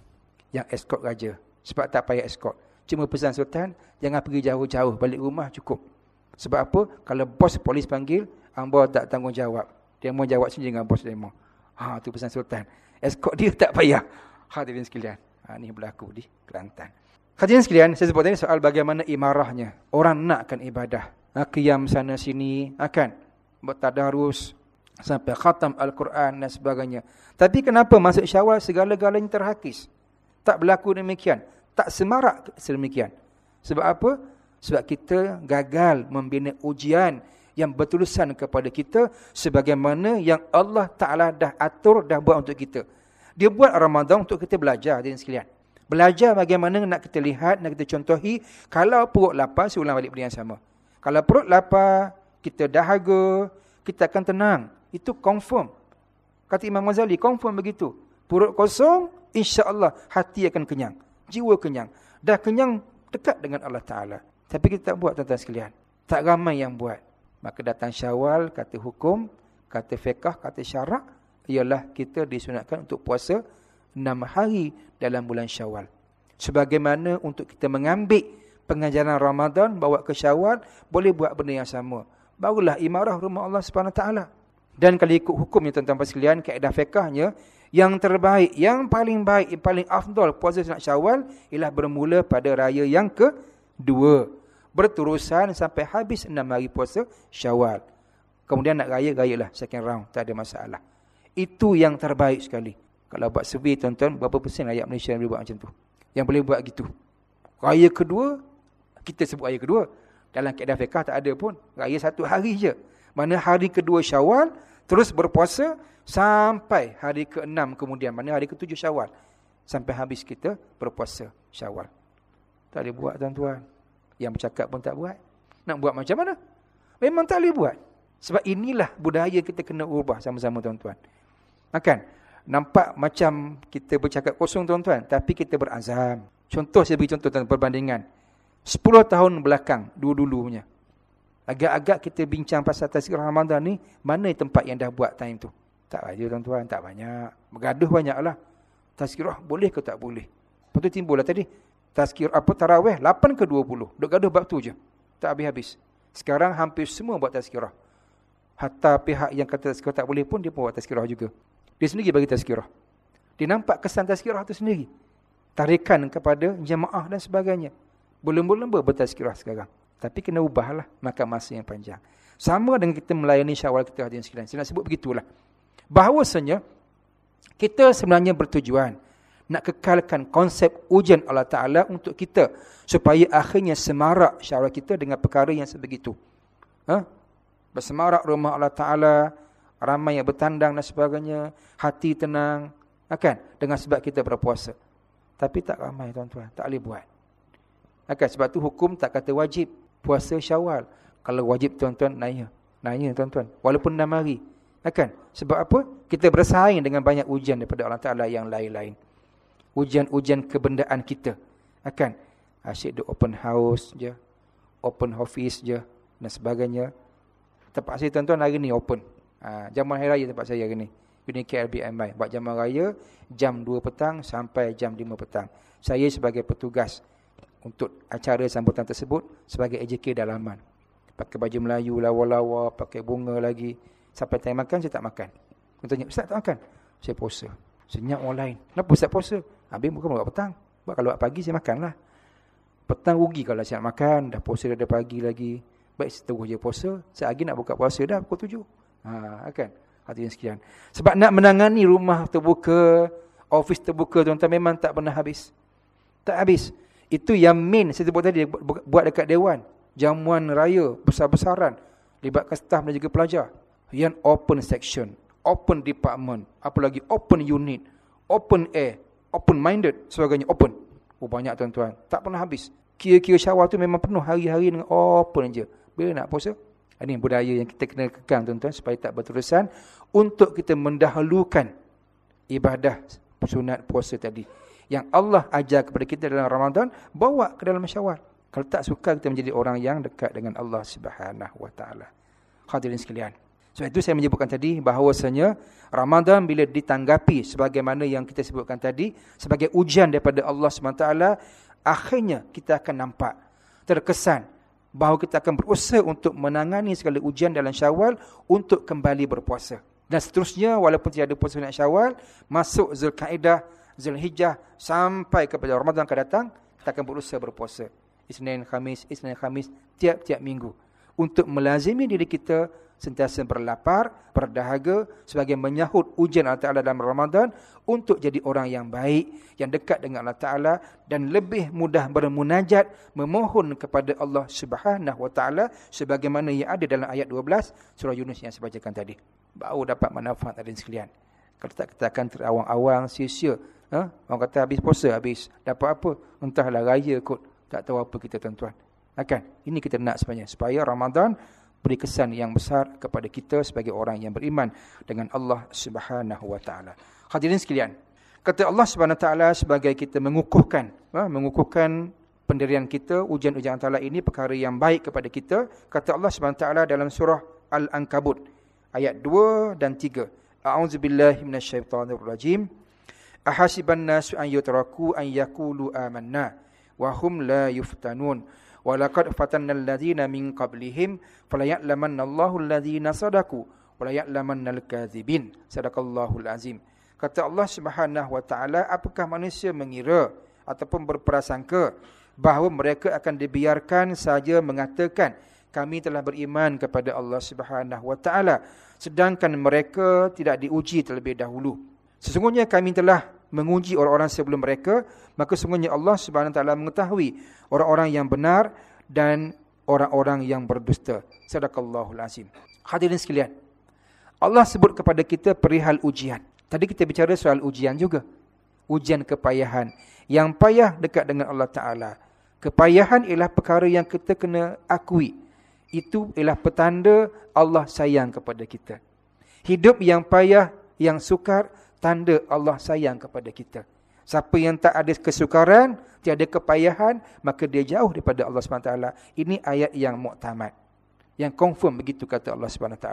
Yang escort raja. Sebab tak payah escort. Cuma pesan sultan, jangan pergi jauh-jauh, balik rumah cukup. Sebab apa? Kalau bos polis panggil, hamba tak tanggungjawab. Dia mau jawab sendiri dengan bos demo. Ha, tu pesan sultan. Escort dia tak payah. Hadirin sekalian. Ha, ni berlaku di Kelantan. Hadirin sekalian, saya sebut tadi soal bagaimana imarahnya. Orang nakkan ibadah. Ha, qiyam sana sini, akan bertadarus sampai khatam Al-Quran dan sebagainya. Tapi kenapa masuk syawal segala-galanya terhakis? Tak berlaku demikian tak semarak sedemikian. Sebab apa? Sebab kita gagal membina ujian yang bertulisan kepada kita sebagaimana yang Allah Ta'ala dah atur, dah buat untuk kita. Dia buat Ramadan untuk kita belajar, hadirin sekalian. Belajar bagaimana nak kita lihat, nak kita contohi. Kalau perut lapar, saya ulang balik benda yang sama. Kalau perut lapar, kita dahaga, kita akan tenang. Itu confirm. Kata Imam Ghazali, confirm begitu. Perut kosong, insya Allah hati akan kenyang jiwa kenyang. Dah kenyang dekat dengan Allah Ta'ala. Tapi kita tak buat tuan-tuan sekalian. Tak ramai yang buat. Maka datang syawal, kata hukum, kata fiqah, kata syarak. Ialah kita disunatkan untuk puasa enam hari dalam bulan syawal. Sebagaimana untuk kita mengambil pengajaran Ramadan, bawa ke syawal, boleh buat benda yang sama. Barulah imarah rumah Allah SWT. Dan kalau ikut hukumnya tuan-tuan sekalian, kaedah fiqahnya, yang terbaik, yang paling baik, yang paling afdol puasa sunat syawal ialah bermula pada raya yang kedua. Berterusan sampai habis enam hari puasa syawal. Kemudian nak raya, rayalah second round. Tak ada masalah. Itu yang terbaik sekali. Kalau buat survey tuan-tuan, berapa persen rakyat Malaysia yang boleh buat macam tu? Yang boleh buat gitu. Raya kedua, kita sebut raya kedua. Dalam keadaan fiqah tak ada pun. Raya satu hari je. Mana hari kedua syawal, terus berpuasa, Sampai hari ke-6 kemudian. Mana hari ke-7 syawal. Sampai habis kita berpuasa syawal. Tak boleh buat tuan-tuan. Yang bercakap pun tak buat. Nak buat macam mana? Memang tak boleh buat. Sebab inilah budaya kita kena ubah sama-sama tuan-tuan. Kan? Nampak macam kita bercakap kosong tuan-tuan. Tapi kita berazam. Contoh saya beri contoh tuan perbandingan. 10 tahun belakang dulu-dulu punya. Agak-agak kita bincang pasal tazkirah Ramadan ni. Mana tempat yang dah buat time tu? Tak ada tuan-tuan, tak banyak. Bergaduh banyaklah. Tazkirah boleh ke tak boleh? Lepas tu timbullah tadi. Tazkirah apa tarawih 8 ke 20. Duk gaduh bab tu je. Tak habis-habis. Sekarang hampir semua buat tazkirah. Hatta pihak yang kata tazkirah tak boleh pun dia pun buat tazkirah juga. Dia sendiri bagi tazkirah. Dia nampak kesan tazkirah tu sendiri. Tarikan kepada jemaah dan sebagainya. Belum-belum bertazkirah sekarang. Tapi kena ubahlah makan masa yang panjang. Sama dengan kita melayani syawal kita hadirin sekalian. Saya nak sebut begitulah bahawasanya kita sebenarnya bertujuan nak kekalkan konsep ujian Allah Ta'ala untuk kita. Supaya akhirnya semarak syarah kita dengan perkara yang sebegitu. Ha? Bersemarak rumah Allah Ta'ala, ramai yang bertandang dan sebagainya, hati tenang. Akan? Dengan sebab kita berpuasa. Tapi tak ramai tuan-tuan, tak boleh buat. Akan? Sebab tu hukum tak kata wajib. Puasa syawal. Kalau wajib tuan-tuan, naya. Naya tuan-tuan. Walaupun enam hari. Akan? Sebab apa? Kita bersaing dengan banyak ujian daripada Allah Ta'ala yang lain-lain ujian-ujian kebendaan kita. Akan asyik duk open house je, open office je dan sebagainya. Tempat saya tuan-tuan hari ni open. Ha, jaman hari raya tempat saya hari ni. Ini KLBMI. Buat jaman raya jam 2 petang sampai jam 5 petang. Saya sebagai petugas untuk acara sambutan tersebut sebagai AJK dalaman. Pakai baju Melayu, lawa-lawa, pakai bunga lagi. Sampai time makan, saya tak makan. Contohnya, Ustaz tak makan? Saya puasa. Senyap orang lain. Kenapa Ustaz puasa? Habis bukan buat petang. Buat kalau buat pagi saya makanlah. Petang rugi kalau saya nak makan. Dah puasa dah pagi lagi. Baik seterus je puasa. Saya lagi nak buka puasa dah pukul tujuh. Ha, kan? Yang sekian. Sebab nak menangani rumah terbuka. Office terbuka tuan-tuan memang tak pernah habis. Tak habis. Itu yang main saya sebut tadi. Buat dekat Dewan. Jamuan raya. Besar-besaran. Libatkan staf dan juga pelajar. Yang open section. Open department. Apalagi open unit. Open air open minded sebagainya open oh banyak tuan-tuan tak pernah habis kira-kira syawal tu memang penuh hari-hari dengan open aja bila nak puasa ini budaya yang kita kena kekang tuan-tuan supaya tak berterusan. Untuk kita mendahulukan ibadah sunat puasa tadi yang Allah ajar kepada kita dalam Ramadan bawa ke dalam syawal. Kalau tak suka kita menjadi orang yang dekat dengan Allah Subhanahu wa taala. Hadirin sekalian sebab itu saya menyebutkan tadi bahawasanya Ramadan bila ditanggapi sebagaimana yang kita sebutkan tadi sebagai ujian daripada Allah SWT akhirnya kita akan nampak terkesan bahawa kita akan berusaha untuk menangani segala ujian dalam Syawal untuk kembali berpuasa. Dan seterusnya walaupun tidak ada puasa nak Syawal masuk Zulkaidah, Zulhijjah sampai kepada Ramadan akan datang kita akan berusaha berpuasa. Isnin, Khamis, Isnin, Khamis tiap-tiap minggu untuk melazimi diri kita sentiasa berlapar, berdahaga sebagai menyahut ujian Allah Ta'ala dalam Ramadan untuk jadi orang yang baik, yang dekat dengan Allah Ta'ala dan lebih mudah bermunajat, memohon kepada Allah Subhanahu Wa Ta'ala sebagaimana yang ada dalam ayat 12 surah Yunus yang saya bacakan tadi. Baru dapat manfaat tadi sekalian. Kalau tak kita akan terawang-awang, sia-sia. Ha? Orang kata habis puasa, habis. Dapat apa? Entahlah raya kot. Tak tahu apa kita tuan-tuan. Akan. Ini kita nak sebenarnya. Supaya Ramadan beri kesan yang besar kepada kita sebagai orang yang beriman dengan Allah Subhanahu wa taala. Hadirin sekalian, kata Allah Subhanahu wa taala sebagai kita mengukuhkan, ha, mengukuhkan pendirian kita, ujian-ujian Allah ini perkara yang baik kepada kita, kata Allah Subhanahu wa taala dalam surah Al-Ankabut ayat 2 dan 3. A'udzubillahi minasyaitonirrajim. Ahasiban nasu an yutraku an yaqulu amanna wa hum la yuftanun. Walaqad fatanna alladhina min qablihim falaya'lamanna Allahu alladhina sadaku walaya'lamanna al-kadzibin. Sadaqallahu al-azim. Kata Allah Subhanahu wa taala, apakah manusia mengira ataupun berprasangka bahawa mereka akan dibiarkan saja mengatakan kami telah beriman kepada Allah Subhanahu wa taala sedangkan mereka tidak diuji terlebih dahulu. Sesungguhnya kami telah menguji orang-orang sebelum mereka, maka sungguhnya Allah Subhanahu wa taala mengetahui orang-orang yang benar dan orang-orang yang berdusta. Sadaqallahul azim. Hadirin sekalian. Allah sebut kepada kita perihal ujian. Tadi kita bicara soal ujian juga. Ujian kepayahan. Yang payah dekat dengan Allah Taala. Kepayahan ialah perkara yang kita kena akui. Itu ialah petanda Allah sayang kepada kita. Hidup yang payah, yang sukar, tanda Allah sayang kepada kita. Siapa yang tak ada kesukaran, tiada kepayahan, maka dia jauh daripada Allah SWT. Ini ayat yang muktamad. Yang confirm begitu kata Allah SWT.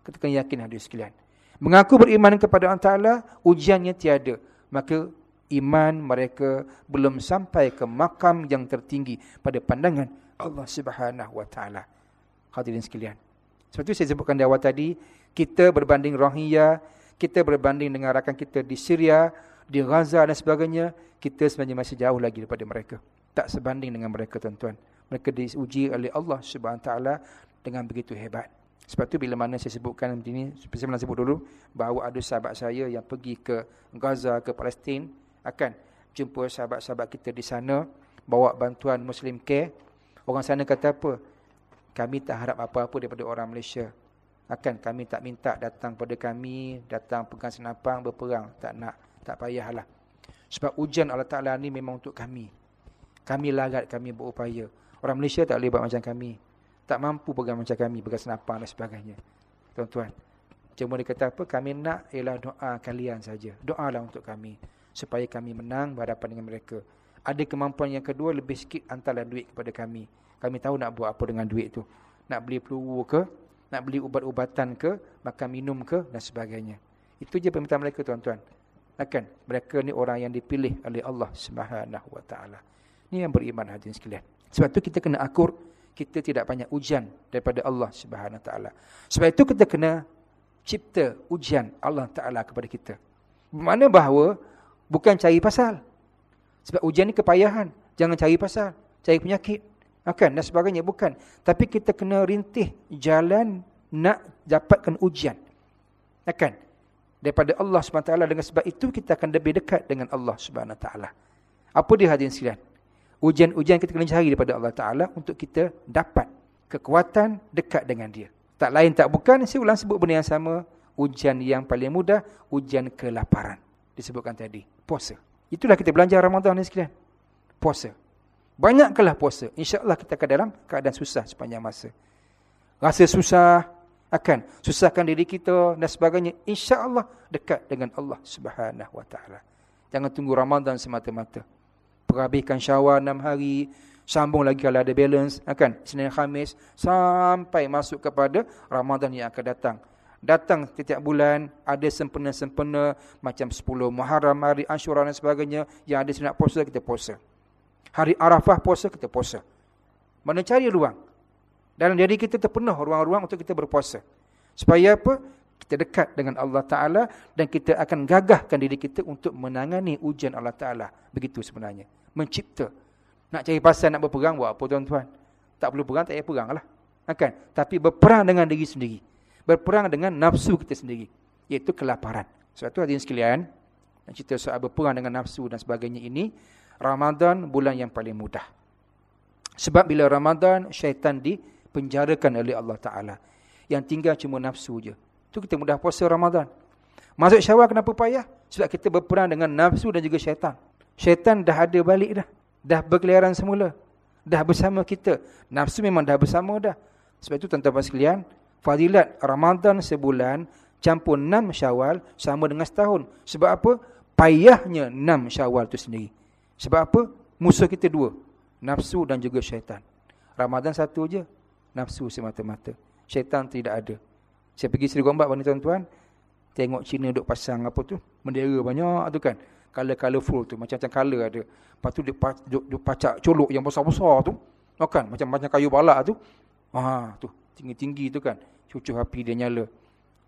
Kita kena yakin hadis sekalian. Mengaku beriman kepada Allah Ta'ala, ujiannya tiada. Maka iman mereka belum sampai ke makam yang tertinggi pada pandangan Allah Subhanahu Wa Taala. Hadirin sekalian. Seperti saya sebutkan di awal tadi, kita berbanding Rohingya, kita berbanding dengan rakan kita di Syria, di Gaza dan sebagainya, kita sebenarnya masih jauh lagi daripada mereka. Tak sebanding dengan mereka tuan-tuan. Mereka diuji oleh Allah Subhanahu taala dengan begitu hebat. Sebab tu bila mana saya sebutkan ini, saya sebut dulu bahawa ada sahabat saya yang pergi ke Gaza, ke Palestin, Akan jumpa sahabat-sahabat kita di sana. Bawa bantuan Muslim Care. Orang sana kata apa? Kami tak harap apa-apa daripada orang Malaysia. Akan kami tak minta datang pada kami. Datang pegang senapang berperang. Tak nak. Tak payahlah. Sebab ujian Allah Ta'ala ni memang untuk kami. Kami larat, kami berupaya. Orang Malaysia tak boleh buat macam kami. Tak mampu pegang macam kami. Pegang senapang dan sebagainya. Tuan-tuan. Cuma dia kata apa? Kami nak ialah doa kalian saja. Doalah untuk kami. Supaya kami menang berhadapan dengan mereka. Ada kemampuan yang kedua lebih sikit antara duit kepada kami. Kami tahu nak buat apa dengan duit tu. Nak beli peluru ke? Nak beli ubat-ubatan ke? Makan minum ke? Dan sebagainya. Itu je permintaan mereka tuan-tuan. Akan mereka ni orang yang dipilih oleh Allah Subhanahu Wa Taala. Ni yang beriman hadirin sekalian. Sebab tu kita kena akur kita tidak banyak ujian daripada Allah Subhanahu Wa Taala. Sebab itu kita kena cipta ujian Allah Ta'ala kepada kita. Bermakna bahawa bukan cari pasal. Sebab ujian ni kepayahan. Jangan cari pasal. Cari penyakit. Akan dan sebagainya. Bukan. Tapi kita kena rintih jalan nak dapatkan ujian. Akan. Daripada Allah SWT. Dengan sebab itu kita akan lebih dekat dengan Allah SWT. Apa dia hadirin sekalian? Ujian-ujian kita kena cari daripada Allah Ta'ala untuk kita dapat kekuatan dekat dengan dia. Tak lain tak bukan, saya ulang sebut benda yang sama. Ujian yang paling mudah, ujian kelaparan. Disebutkan tadi, puasa. Itulah kita belajar Ramadan ni sekalian. Puasa. Banyaklah puasa. InsyaAllah kita akan dalam keadaan susah sepanjang masa. Rasa susah, akan susahkan diri kita dan sebagainya. InsyaAllah dekat dengan Allah subhanahu ta'ala. Jangan tunggu Ramadan semata-mata. Perhabiskan syawal enam hari, Sambung lagi kalau ada balance. Kan? Senin Khamis. Sampai masuk kepada Ramadan yang akan datang. Datang setiap bulan. Ada sempena-sempena. Macam 10 Muharram, hari Ashura dan sebagainya. Yang ada senat puasa, kita puasa. Hari Arafah puasa, kita puasa. Mana cari ruang. Dalam diri kita terpenuh ruang-ruang untuk kita berpuasa. Supaya apa? Kita dekat dengan Allah Ta'ala. Dan kita akan gagahkan diri kita untuk menangani ujian Allah Ta'ala. Begitu sebenarnya. Mencipta nak cari pasal nak berperang buat apa tuan-tuan? Tak perlu perang, tak payah perang lah. Kan? Tapi berperang dengan diri sendiri. Berperang dengan nafsu kita sendiri. Iaitu kelaparan. Sebab itu hadirin sekalian. Cerita soal berperang dengan nafsu dan sebagainya ini. Ramadan bulan yang paling mudah. Sebab bila Ramadan, syaitan dipenjarakan oleh Allah Ta'ala. Yang tinggal cuma nafsu je. Itu kita mudah puasa Ramadan. Masuk syawal kenapa payah? Sebab kita berperang dengan nafsu dan juga syaitan. Syaitan dah ada balik dah dah berkeliaran semula. Dah bersama kita. Nafsu memang dah bersama dah. Sebab itu tuan-tuan sekalian, fadilat Ramadan sebulan campur enam Syawal sama dengan setahun. Sebab apa? Payahnya enam Syawal itu sendiri. Sebab apa? Musuh kita dua. Nafsu dan juga syaitan. Ramadan satu je. Nafsu semata-mata. Syaitan tidak ada. Saya pergi Seri Gombak pada tuan-tuan. Tengok Cina duduk pasang apa tu. Mendera banyak tu kan color colorful tu macam-macam color ada. Lepas tu dia, dia, dia pacak colok yang besar-besar tu. Kan macam macam kayu balak tu. Ha tu tinggi-tinggi tu kan. Cucu api dia nyala.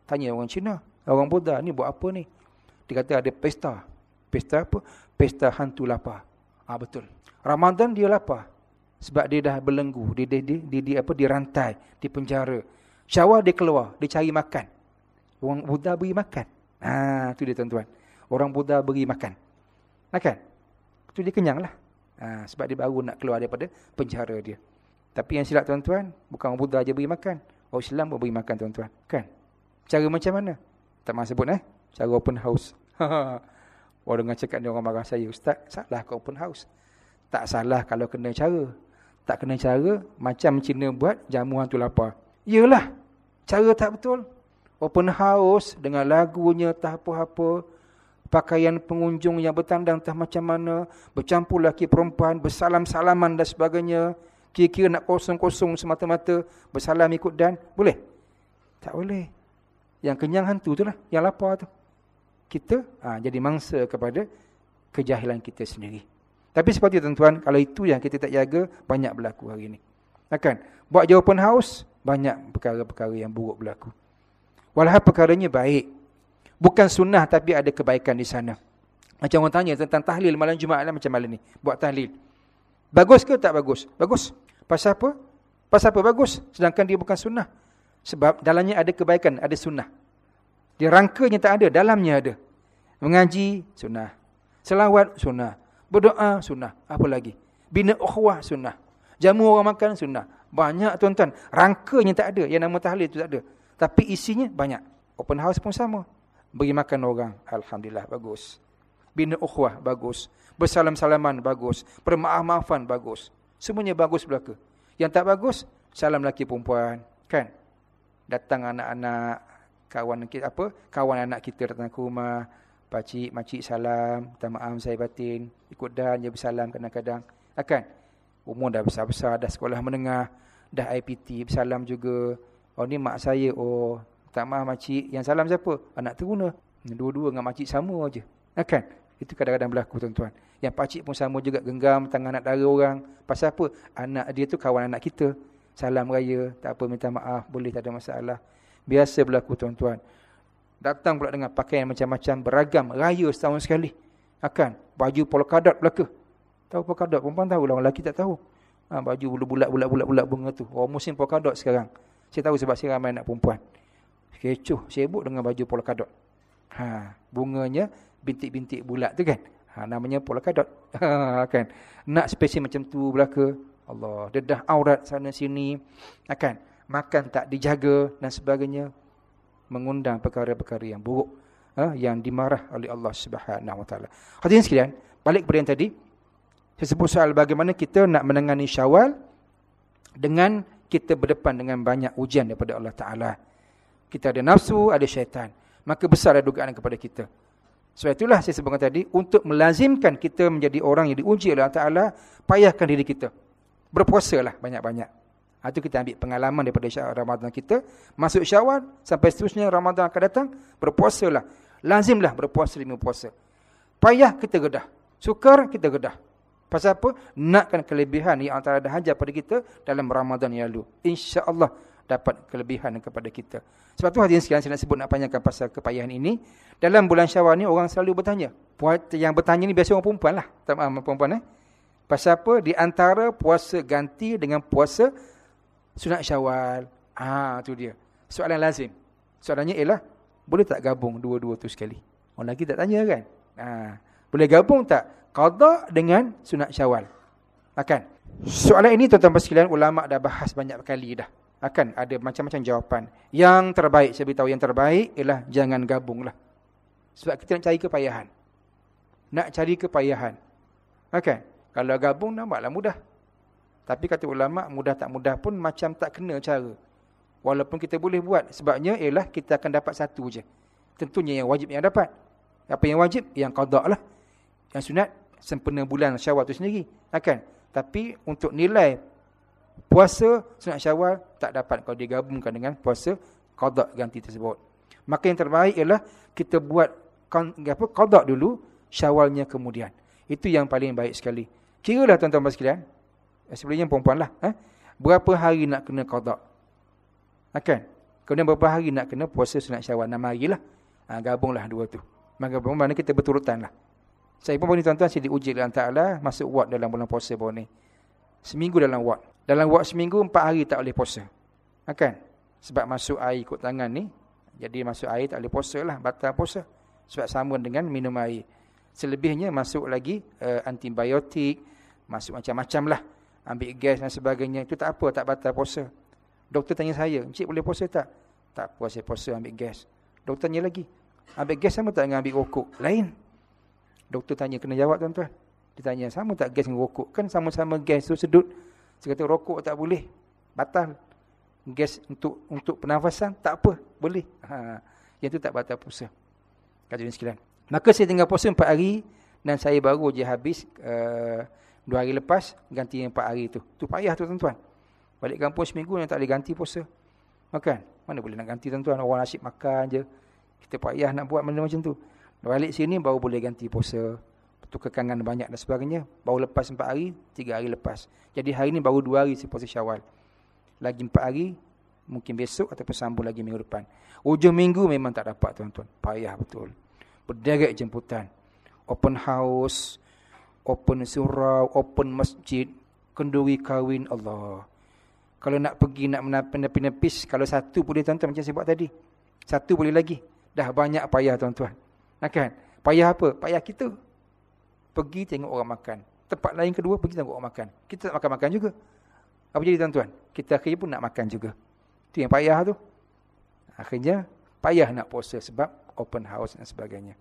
Tanya orang Cina, orang Buddha ni buat apa ni? Dia kata ada pesta. Pesta apa? Pesta hantu lapar. Ah ha, betul. Ramadan dia lapar. Sebab dia dah belenggu, dia dia, dia, dia, dia apa dia rantai, di penjara. Syawal dia keluar, dia cari makan. Orang Buddha beri makan. Ha, tu dia tuan-tuan orang Buddha beri makan. Makan. Itu dia kenyang lah. Ha, sebab dia baru nak keluar daripada penjara dia. Tapi yang silap tuan-tuan, bukan orang Buddha je beri makan. Orang Islam pun beri makan tuan-tuan. Kan? Cara macam mana? Tak mahu sebut eh? Cara open house. [laughs] orang dengan cakap ni orang marah saya. Ustaz, salah ke open house? Tak salah kalau kena cara. Tak kena cara, macam Cina buat jamu hantu lapar. Yelah, cara tak betul. Open house dengan lagunya, tak apa-apa pakaian pengunjung yang bertandang entah macam mana, bercampur laki perempuan, bersalam-salaman dan sebagainya, kira-kira nak kosong-kosong semata-mata, bersalam ikut dan, boleh? Tak boleh. Yang kenyang hantu tu lah, yang lapar tu. Kita ha, jadi mangsa kepada kejahilan kita sendiri. Tapi seperti tuan-tuan, kalau itu yang kita tak jaga, banyak berlaku hari ini. Akan buat jawapan haus, banyak perkara-perkara yang buruk berlaku. Walhal perkaranya baik, Bukan sunnah tapi ada kebaikan di sana. Macam orang tanya tentang tahlil malam Jumaat lah macam malam ni. Buat tahlil. Bagus ke tak bagus? Bagus. Pasal apa? Pasal apa bagus? Sedangkan dia bukan sunnah. Sebab dalamnya ada kebaikan, ada sunnah. Dia rangkanya tak ada, dalamnya ada. Mengaji, sunnah. Selawat sunnah. Berdoa sunnah. Apa lagi? Bina ukhuwah sunnah. Jamu orang makan sunnah. Banyak tuan-tuan. Rangkanya tak ada. Yang nama tahlil itu tak ada. Tapi isinya banyak. Open house pun sama. Beri makan orang. Alhamdulillah. Bagus. Bina ukhuwah. Bagus. Bersalam-salaman. Bagus. Permaaf-maafan. Bagus. Semuanya bagus belaka. Yang tak bagus. Salam lelaki perempuan. Kan? Datang anak-anak. Kawan kita apa? Kawan anak kita datang ke rumah. Pakcik, makcik salam. Minta maaf saya batin. Ikut dan dia bersalam kadang-kadang. Akan? Umur dah besar-besar. Dah sekolah menengah. Dah IPT. Bersalam juga. Oh ni mak saya. Oh tak maaf makcik. Yang salam siapa? Anak teruna. Dua-dua dengan makcik sama aja. Akan? Itu kadang-kadang berlaku tuan-tuan. Yang pakcik pun sama juga genggam tangan anak dara orang. Pasal apa? Anak dia tu kawan anak kita. Salam raya. Tak apa minta maaf. Boleh tak ada masalah. Biasa berlaku tuan-tuan. Datang pula dengan pakaian macam-macam beragam. Raya setahun sekali. Akan? Baju polkadot belaka. Tahu polkadot? Perempuan tahu lah. Lelaki tak tahu. Ha, baju bulat-bulat-bulat-bulat bunga tu. Orang musim polkadot sekarang. Saya tahu sebab saya ramai anak perempuan. Kecoh, sibuk dengan baju polkadot. Ha, bunganya bintik-bintik bulat tu kan. Ha, namanya polkadot. [laughs] Ha, kan. Nak spesies macam tu belaka. Allah, dedah aurat sana sini. Akan makan tak dijaga dan sebagainya. Mengundang perkara-perkara yang buruk. Ha, yang dimarah oleh Allah Subhanahu Wa Taala. Hadirin sekalian, balik kepada yang tadi. Saya sebut soal bagaimana kita nak menangani syawal dengan kita berdepan dengan banyak ujian daripada Allah Ta'ala. Kita ada nafsu, ada syaitan. Maka besar dugaan kepada kita. Sebab itulah saya sebutkan tadi, untuk melazimkan kita menjadi orang yang diuji oleh Allah Ta'ala, payahkan diri kita. Berpuasalah banyak-banyak. Itu kita ambil pengalaman daripada Ramadan kita. Masuk syawal, sampai seterusnya Ramadan akan datang, berpuasalah. Lazimlah berpuasa lima puasa. Payah kita gedah. Sukar kita gedah. Pasal apa? Nakkan kelebihan yang antara dah hajar pada kita dalam Ramadan yang lalu. InsyaAllah dapat kelebihan kepada kita. Sebab tu hadirin sekalian saya nak sebut nak panjangkan pasal kepayahan ini. Dalam bulan Syawal ni orang selalu bertanya. Yang bertanya ni biasa orang perempuan lah. Perempuan eh. Pasal apa? Di antara puasa ganti dengan puasa sunat Syawal. Ah tu dia. Soalan lazim. Soalannya ialah boleh tak gabung dua-dua tu sekali? Orang lagi tak tanya kan? Ha, boleh gabung tak qada dengan sunat Syawal? Akan. Soalan ini tuan-tuan sekalian ulama dah bahas banyak kali dah akan ada macam-macam jawapan. Yang terbaik, saya beritahu yang terbaik ialah jangan gabunglah. Sebab kita nak cari kepayahan. Nak cari kepayahan. Okay. Kalau gabung nampaklah mudah. Tapi kata ulama mudah tak mudah pun macam tak kena cara. Walaupun kita boleh buat. Sebabnya ialah kita akan dapat satu je. Tentunya yang wajib yang dapat. Apa yang wajib? Yang qadak lah. Yang sunat sempena bulan syawal itu sendiri. Akan. Tapi untuk nilai puasa sunat syawal tak dapat kalau digabungkan dengan puasa qada ganti tersebut. Maka yang terbaik ialah kita buat apa qada dulu, syawalnya kemudian. Itu yang paling baik sekali. Kiralah tuan-tuan sekalian, eh, sebelumnya perempuanlah, eh, berapa hari nak kena qada? Akan. Kemudian berapa hari nak kena puasa sunat syawal? 6 harilah. Ha, gabunglah dua tu. Maka mana kita berturutanlah. Saya pun ni tuan-tuan saya diuji Allah Taala masuk ward dalam bulan puasa baru ni. Seminggu dalam ward. Dalam waktu seminggu, empat hari tak boleh puasa. Kan? Sebab masuk air ikut tangan ni. Jadi masuk air tak boleh puasa lah. Batal puasa. Sebab sama dengan minum air. Selebihnya masuk lagi uh, antibiotik. Masuk macam-macam lah. Ambil gas dan sebagainya. Itu tak apa, tak batal puasa. Doktor tanya saya, Encik boleh puasa tak? Tak puasa puasa ambil gas. Doktor tanya lagi. Ambil gas sama tak dengan ambil rokok? Lain. Doktor tanya, kena jawab tuan-tuan. Dia tanya, sama tak gas dengan rokok? Kan sama-sama gas tu sedut. Saya kata rokok tak boleh. Batal. Gas untuk untuk pernafasan tak apa. Boleh. [laughs] Ha. Yang tu tak batal puasa. Kajian sekalian. Maka saya tinggal puasa empat hari. Dan saya baru je habis uh, dua hari lepas. Ganti empat hari tu. Tu payah tu tuan-tuan. Balik kampung seminggu yang tak boleh ganti puasa. Makan. Mana boleh nak ganti tuan-tuan. Orang nasib makan je. Kita payah nak buat benda macam tu. Balik sini baru boleh ganti puasa tu kekangan banyak dan sebagainya. Baru lepas empat hari, tiga hari lepas. Jadi hari ini baru dua hari si puasa syawal. Lagi empat hari, mungkin besok atau sambung lagi minggu depan. Ujung minggu memang tak dapat tuan-tuan. Payah betul. Berderet jemputan. Open house, open surau, open masjid, kenduri kahwin Allah. Kalau nak pergi nak menepis-nepis, kalau satu boleh tuan-tuan macam saya buat tadi. Satu boleh lagi. Dah banyak payah tuan-tuan. Kan? Payah apa? Payah kita. pergi tengok orang makan. Tempat lain kedua, pergi tengok orang makan. Kita tak makan-makan juga. Apa jadi tuan-tuan? Kita akhirnya pun nak makan juga. Itu yang payah tu. Akhirnya, payah nak puasa sebab open house dan sebagainya.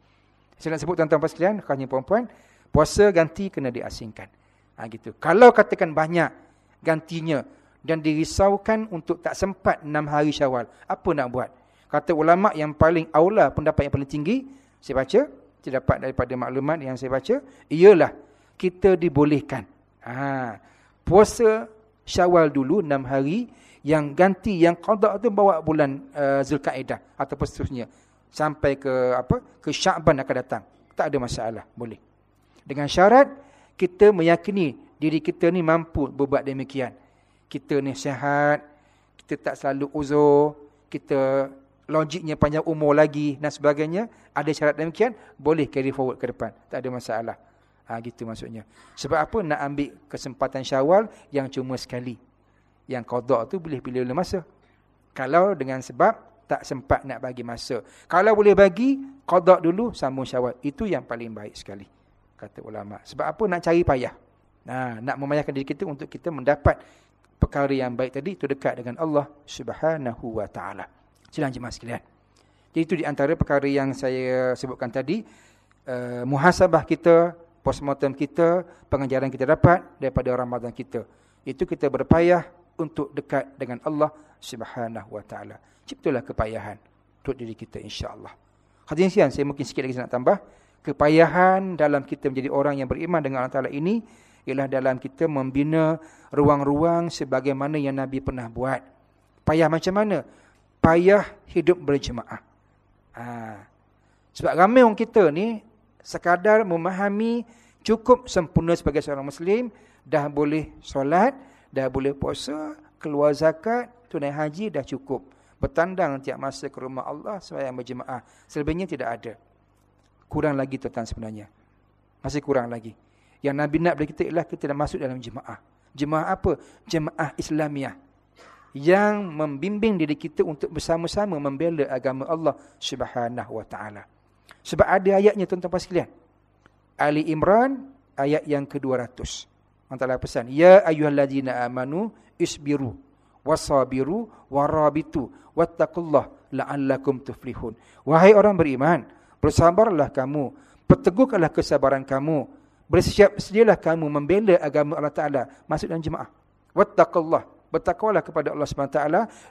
Saya nak sebut tuan-tuan sekalian, hanya perempuan, puasa ganti kena diasingkan. Ha, gitu. Kalau katakan banyak gantinya dan dirisaukan untuk tak sempat enam hari syawal, apa nak buat? Kata ulama yang paling aula pendapat yang paling tinggi, saya baca, saya dapat daripada maklumat yang saya baca, ialah kita dibolehkan. Ha, puasa syawal dulu enam hari, yang ganti, yang qadar tu bawa bulan uh, Zulkaidah ataupun seterusnya. Sampai ke apa ke Syaban akan datang. Tak ada masalah, boleh. Dengan syarat, kita meyakini diri kita ni mampu berbuat demikian. Kita ni sihat, kita tak selalu uzur, kita logiknya panjang umur lagi dan sebagainya, ada syarat demikian, boleh carry forward ke depan. Tak ada masalah. Ha, gitu maksudnya. Sebab apa nak ambil kesempatan syawal yang cuma sekali. Yang kodok tu boleh pilih bila masa. Kalau dengan sebab tak sempat nak bagi masa. Kalau boleh bagi, kodok dulu sambung syawal. Itu yang paling baik sekali. Kata ulama. Sebab apa nak cari payah. Nah, nak memayahkan diri kita untuk kita mendapat perkara yang baik tadi. Itu dekat dengan Allah subhanahu wa ta'ala. Silang jemaah sekalian. Jadi itu di antara perkara yang saya sebutkan tadi. Uh, muhasabah kita, postmortem kita, pengajaran kita dapat daripada Ramadan kita. Itu kita berpayah untuk dekat dengan Allah subhanahu wa ta'ala. Ciptalah kepayahan untuk diri kita insyaAllah. Hadirin saya mungkin sikit lagi nak tambah. Kepayahan dalam kita menjadi orang yang beriman dengan Allah Ta'ala ini, ialah dalam kita membina ruang-ruang sebagaimana yang Nabi pernah buat. Payah macam mana? payah hidup berjemaah. Ha. Sebab ramai orang kita ni sekadar memahami cukup sempurna sebagai seorang Muslim, dah boleh solat, dah boleh puasa, keluar zakat, tunai haji, dah cukup. Bertandang tiap masa ke rumah Allah yang berjemaah. Selebihnya tidak ada. Kurang lagi tuan sebenarnya. Masih kurang lagi. Yang Nabi nak beri kita ialah kita dah masuk dalam jemaah. Jemaah apa? Jemaah Islamiah yang membimbing diri kita untuk bersama-sama membela agama Allah Subhanahu wa taala. Sebab ada ayatnya tuan-tuan sekalian. Ali Imran ayat yang ke-200. Allah pesan, ya ayyuhallazina amanu isbiru wasabiru warabitu wattaqullah la'allakum tuflihun. Wahai orang beriman, bersabarlah kamu, perteguhkanlah kesabaran kamu, bersiap sedialah kamu membela agama Allah Taala. Masuk dalam jemaah. Wattaqullah. Bertakwalah kepada Allah SWT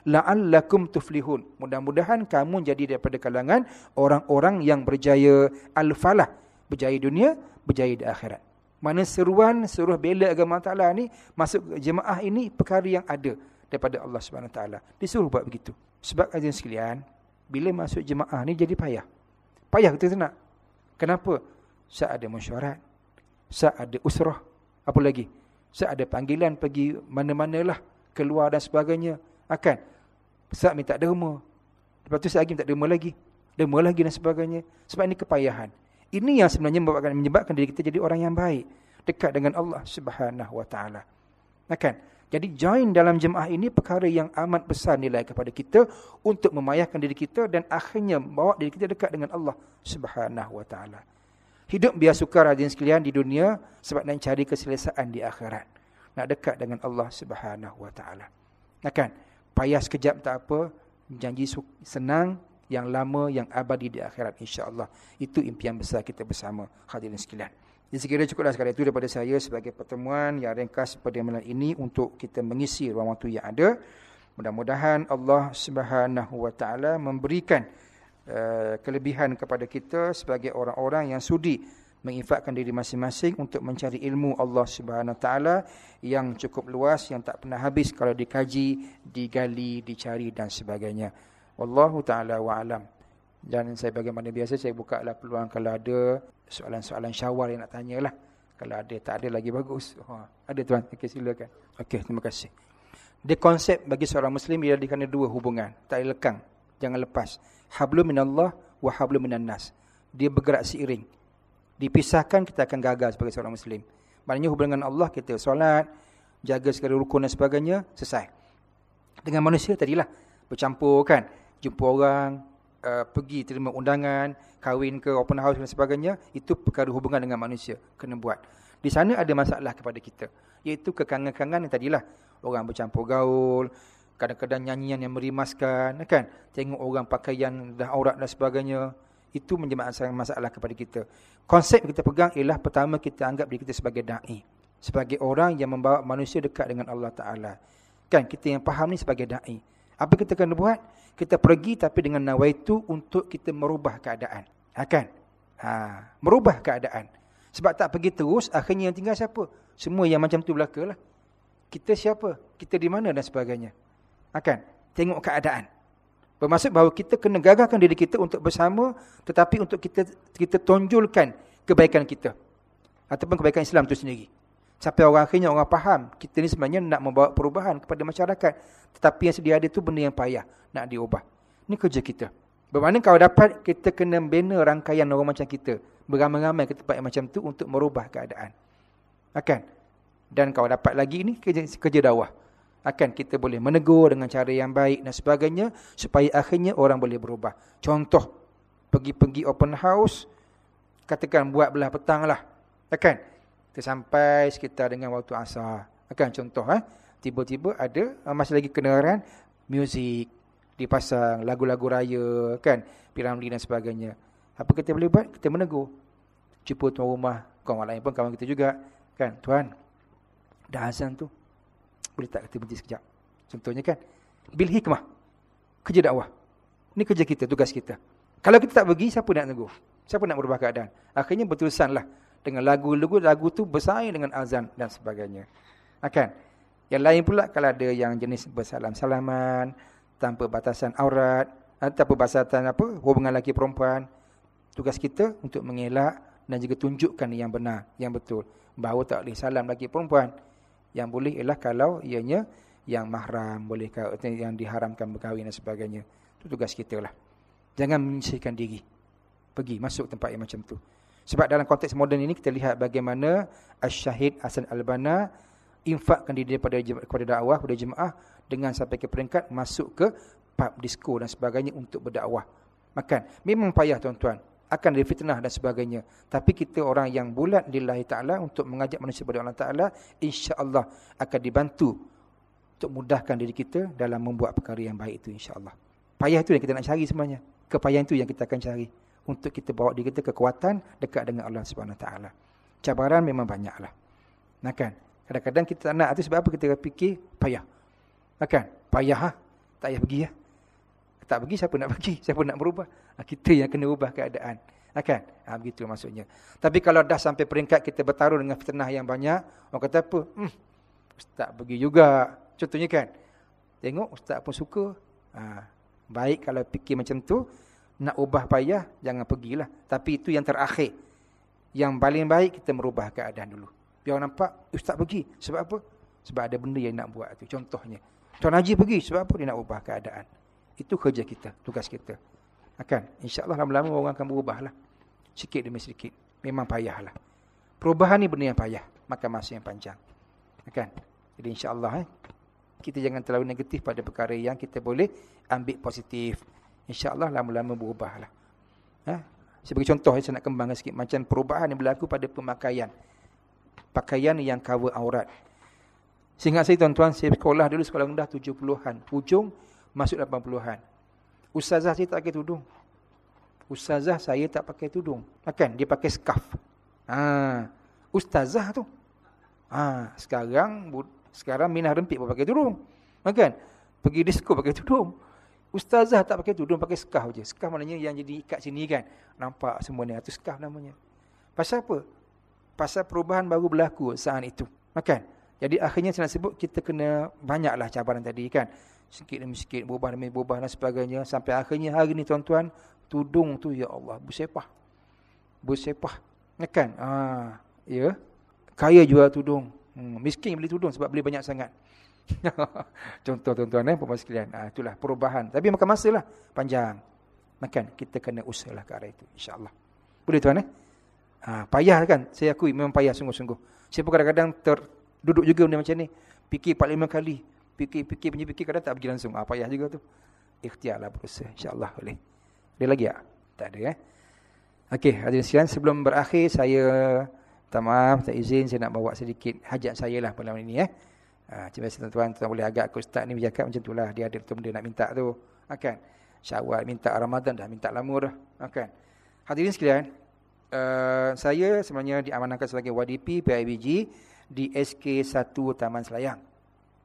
la'allakum tuflihun. Mudah-mudahan kamu jadi daripada kalangan orang-orang yang berjaya al-falah. Berjaya dunia berjaya di akhirat. Mana seruan suruh bela agama Taala ni masuk jemaah ini perkara yang ada daripada Allah SWT disuruh buat begitu. Sebab kajian sekalian bila masuk jemaah ni jadi payah payah kita nak kenapa? Saat ada mesyuarat. Saat ada usrah. Apa lagi? Saat ada panggilan pergi mana-manalah keluar dan sebagainya. Akan. Saat minta derma. Lepas tu saat lagi minta derma lagi. Derma lagi dan sebagainya. Sebab ini kepayahan. Ini yang sebenarnya menyebabkan, menyebabkan diri kita jadi orang yang baik. Dekat dengan Allah Subhanahu wa taala. Akan jadi join dalam jemaah ini perkara yang amat besar nilai kepada kita untuk memayahkan diri kita dan akhirnya bawa diri kita dekat dengan Allah Subhanahu wa taala hidup biar sukar hadirin sekalian di dunia sebab nak cari keselesaan di akhirat nak dekat dengan Allah Subhanahu wa taala. Kan? Payah sekejap tak apa, janji senang yang lama yang abadi di akhirat insya-Allah. Itu impian besar kita bersama hadirin sekalian. Jadi sekiranya cukuplah sekali itu daripada saya sebagai pertemuan yang ringkas pada malam ini untuk kita mengisi ruang waktu yang ada. Mudah-mudahan Allah Subhanahu wa taala memberikan uh, kelebihan kepada kita sebagai orang-orang yang sudi menginfakkan diri masing-masing untuk mencari ilmu Allah Subhanahu taala yang cukup luas yang tak pernah habis kalau dikaji, digali, dicari dan sebagainya. Wallahu taala wa alam. Dan saya bagaimana biasa saya buka lah peluang kalau ada soalan-soalan syawal yang nak tanyalah. Kalau ada tak ada lagi bagus. Ha, ada tuan, okey silakan. Okey, terima kasih. Dia konsep bagi seorang muslim ialah dikena dua hubungan, tak lekang. Jangan lepas. Hablum minallah wa hablum minan nas. Dia bergerak seiring dipisahkan kita akan gagal sebagai seorang muslim. Maknanya hubungan Allah kita solat, jaga segala rukun dan sebagainya selesai. Dengan manusia tadilah bercampur kan, jumpa orang, uh, pergi terima undangan, kahwin ke open house dan sebagainya, itu perkara hubungan dengan manusia kena buat. Di sana ada masalah kepada kita, iaitu kekangan-kangan yang tadilah orang bercampur gaul, kadang-kadang nyanyian yang merimaskan, kan? Tengok orang pakaian dah aurat dan sebagainya, itu menjadi masalah kepada kita. Konsep kita pegang ialah pertama kita anggap diri kita sebagai dai, sebagai orang yang membawa manusia dekat dengan Allah Taala. Kan kita yang faham ni sebagai dai. Apa kita kena buat? Kita pergi tapi dengan nawaitu untuk kita merubah keadaan. Ha, kan? Ha, merubah keadaan. Sebab tak pergi terus, akhirnya yang tinggal siapa? Semua yang macam tu belaka lah. Kita siapa? Kita di mana dan sebagainya. Ha, kan? Tengok keadaan. Bermaksud bahawa kita kena gagahkan diri kita untuk bersama, tetapi untuk kita kita tonjolkan kebaikan kita. Ataupun kebaikan Islam itu sendiri. Sampai orang akhirnya orang faham, kita ni sebenarnya nak membawa perubahan kepada masyarakat. Tetapi yang sedia ada tu benda yang payah nak diubah. Ini kerja kita. Bermakna kalau dapat, kita kena bina rangkaian orang macam kita. Beramai-ramai ke tempat yang macam tu untuk merubah keadaan. Akan. Dan kalau dapat lagi ini kerja, kerja dakwah. Akan kita boleh menegur dengan cara yang baik dan sebagainya. Supaya akhirnya orang boleh berubah. Contoh, pergi-pergi open house, katakan buat belah petang lah. Akan. Kita sampai sekitar dengan waktu asar. Akan contoh, eh? tiba-tiba ada uh, masih lagi kedengaran muzik dipasang, lagu-lagu raya, kan? Piramli dan sebagainya. Apa kita boleh buat? Kita menegur. Jumpa tuan rumah, kawan lain pun kawan kita juga. kan? Tuan, dah azan tu. Boleh tak kita berhenti sekejap? Contohnya kan? Bil hikmah. Kerja dakwah. Ini kerja kita, tugas kita. Kalau kita tak pergi, siapa nak tegur? Siapa nak berubah keadaan? Akhirnya berterusanlah dengan lagu-lagu lagu tu bersaing dengan azan dan sebagainya. Akan. Yang lain pula kalau ada yang jenis bersalam-salaman tanpa batasan aurat tanpa batasan apa hubungan lelaki perempuan. Tugas kita untuk mengelak dan juga tunjukkan yang benar, yang betul. Bahawa tak boleh salam lelaki perempuan. Yang boleh ialah kalau ianya yang mahram, boleh yang diharamkan berkahwin dan sebagainya. Itu tugas kita lah. Jangan menyisihkan diri. Pergi, masuk tempat yang macam tu. Sebab dalam konteks moden ini kita lihat bagaimana Ash-Shahid Hasan Al-Bana infakkan diri daripada kepada dakwah kepada jemaah dengan sampai ke peringkat masuk ke pub disco dan sebagainya untuk berdakwah. Makan. Memang payah tuan-tuan. Akan ada fitnah dan sebagainya. Tapi kita orang yang bulat lillahi ta'ala untuk mengajak manusia kepada Allah Ta'ala. InsyaAllah akan dibantu untuk mudahkan diri kita dalam membuat perkara yang baik itu insyaAllah. Payah itu yang kita nak cari sebenarnya. Kepayahan itu yang kita akan cari untuk kita bawa diri kita kekuatan dekat dengan Allah Subhanahu taala. Cabaran memang banyaklah. Nah kan? Kadang-kadang kita tak nak itu sebab apa kita fikir payah. Nah kan? Payah ha? Tak payah pergi ya. Tak pergi siapa nak pergi? Siapa nak berubah? Ha, kita yang kena ubah keadaan. Nah kan? Ha, begitu maksudnya. Tapi kalau dah sampai peringkat kita bertaruh dengan fitnah yang banyak, orang kata apa? Hmm, ustaz pergi juga. Contohnya kan? Tengok ustaz pun suka. Ha, baik kalau fikir macam tu, nak ubah payah, jangan pergilah. Tapi itu yang terakhir. Yang paling baik, kita merubah keadaan dulu. Biar nampak, ustaz pergi. Sebab apa? Sebab ada benda yang nak buat itu. Contohnya. Tuan Haji pergi. Sebab apa? Dia nak ubah keadaan. Itu kerja kita. Tugas kita. Akan. InsyaAllah lama-lama orang akan berubah lah. Sikit demi sedikit. Memang payah lah. Perubahan ni benda yang payah. Makan masa yang panjang. Akan. Jadi insyaAllah eh. Kita jangan terlalu negatif pada perkara yang kita boleh ambil positif. InsyaAllah lama-lama berubahlah. Ha? Sebagai contoh, saya nak kembangkan sikit. Macam perubahan yang berlaku pada pemakaian. Pakaian yang cover aurat. Sehingga saya tuan-tuan, saya sekolah dulu sekolah rendah 70-an. Ujung masuk 80-an. Ustazah saya tak pakai tudung. Ustazah saya tak pakai tudung. Kan? Dia pakai scarf. Ha. Ustazah tu. Ha. Sekarang sekarang minah rempit pun pakai tudung. Kan? Pergi disco pakai tudung. Ustazah tak pakai tudung, pakai skaf je. Skaf maknanya yang jadi ikat sini kan. Nampak semua ni. Itu skaf namanya. Pasal apa? Pasal perubahan baru berlaku saat itu. Makan. Jadi akhirnya saya nak sebut, kita kena banyaklah cabaran tadi kan. Sikit demi sikit, berubah demi berubah dan sebagainya. Sampai akhirnya hari ni tuan-tuan, tudung tu ya Allah, bersepah. Bersepah. Makan. Ha, ya. Kaya jual tudung. Hmm, miskin beli tudung sebab beli banyak sangat. [laughs] Contoh tuan-tuan eh, puan sekalian. Ah, itulah perubahan. Tapi makan masa lah. Panjang. Makan. Kita kena usahalah ke arah itu. InsyaAllah. Boleh tuan eh? Ah, payah kan? Saya akui memang payah sungguh-sungguh. Saya pun kadang-kadang terduduk juga benda macam ni. Fikir 4-5 kali. Fikir-fikir punya fikir kadang tak pergi langsung. Ah, payah juga tu. Ikhtiarlah berusaha. InsyaAllah boleh. Ada lagi tak? Tak ada eh. Okey, hadirin sekalian sebelum berakhir saya minta maaf, tak izin saya nak bawa sedikit hajat saya lah pada malam ini eh. Ha, cuma tuan-tuan tuan boleh agak aku ustaz ni bercakap macam itulah dia ada tu benda nak minta tu. Ha, kan? Syawal minta Ramadan dah minta lama dah. Ha, kan? Hadirin sekalian, uh, saya sebenarnya diamanahkan sebagai WDP PIBG di SK1 Taman Selayang.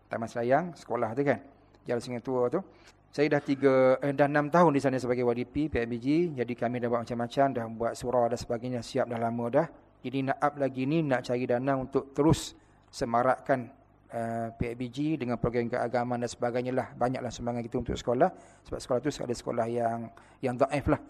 Taman Selayang, sekolah tu kan. Jalan Sungai Tua tu. Saya dah tiga, eh, dah enam tahun di sana sebagai WDP PIBG. Jadi kami dah buat macam-macam, dah buat surah dan sebagainya, siap dah lama dah. Jadi nak up lagi ni, nak cari dana untuk terus semarakkan uh, PIBG dengan program keagamaan dan sebagainya lah. Banyaklah sumbangan kita untuk sekolah. Sebab sekolah tu ada sekolah yang yang daif lah.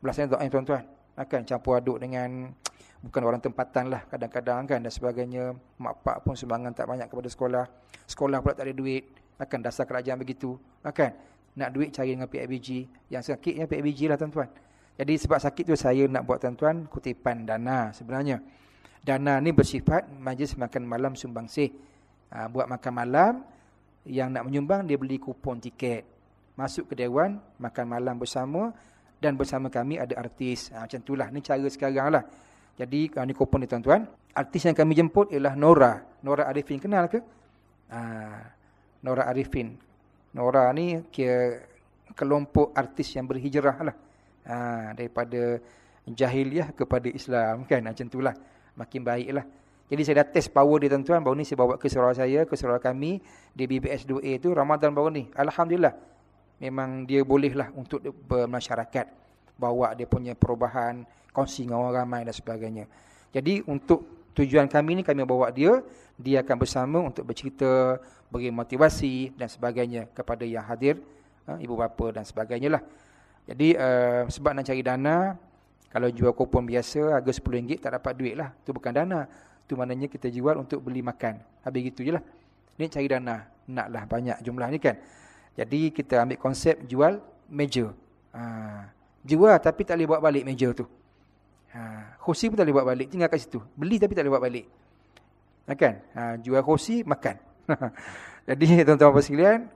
Belasanya daif tuan-tuan. Akan campur aduk dengan [tsk] bukan orang tempatan lah kadang-kadang kan dan sebagainya. Mak pak pun sumbangan tak banyak kepada sekolah. Sekolah pula tak ada duit. Akan dasar kerajaan begitu. Akan nak duit cari dengan PIBG. Yang sakitnya PIBG lah tuan-tuan. Jadi sebab sakit tu saya nak buat tuan-tuan kutipan dana sebenarnya. Dana ni bersifat majlis makan malam sumbang sih ha, buat makan malam yang nak menyumbang dia beli kupon tiket. Masuk ke dewan makan malam bersama dan bersama kami ada artis. Ha, macam itulah ni cara sekarang lah. Jadi ha, ni kupon ni tuan-tuan. Artis yang kami jemput ialah Nora. Nora Arifin kenal ke? Ha, Nora Arifin. Nora ni kira kelompok artis yang berhijrah lah. Ha, daripada jahiliah kepada Islam kan? Macam itulah makin baiklah jadi saya dah test power dia tuan-tuan. Baru ni saya bawa ke saudara saya, ke saudara kami. Di BBS 2A tu Ramadan baru ni. Alhamdulillah. Memang dia bolehlah untuk bermasyarakat. Bawa dia punya perubahan, kongsi dengan orang ramai dan sebagainya. Jadi untuk tujuan kami ni kami bawa dia. Dia akan bersama untuk bercerita, beri motivasi dan sebagainya kepada yang hadir. Ha, ibu bapa dan sebagainya lah. Jadi uh, sebab nak cari dana, kalau jual kupon biasa harga RM10 tak dapat duit lah. Itu bukan dana. Itu maknanya kita jual untuk beli makan. Habis gitu je lah. Ni cari dana. Naklah banyak jumlah ni kan. Jadi kita ambil konsep jual meja. Ha. Jual tapi tak boleh bawa balik meja tu. Ha. Kursi pun tak boleh bawa balik. Tinggal kat situ. Beli tapi tak boleh bawa balik. Ha, kan? Ha. Jual kursi, makan. [laughs] Jadi tuan-tuan sekalian.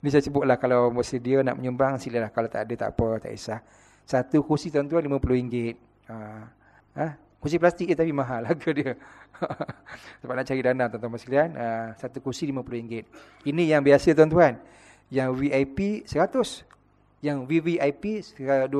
Ni saya sebutlah kalau bersedia nak menyumbang. Silalah. Kalau tak ada tak apa. Tak kisah. Satu kursi tuan-tuan RM50. Ha. Ha? Kursi plastik je tapi mahal [laughs] harga dia. [laughs] Sebab nak cari dana tuan-tuan sekalian, uh, satu kursi RM50. Ini yang biasa tuan-tuan. Yang VIP 100. Yang VVIP 200.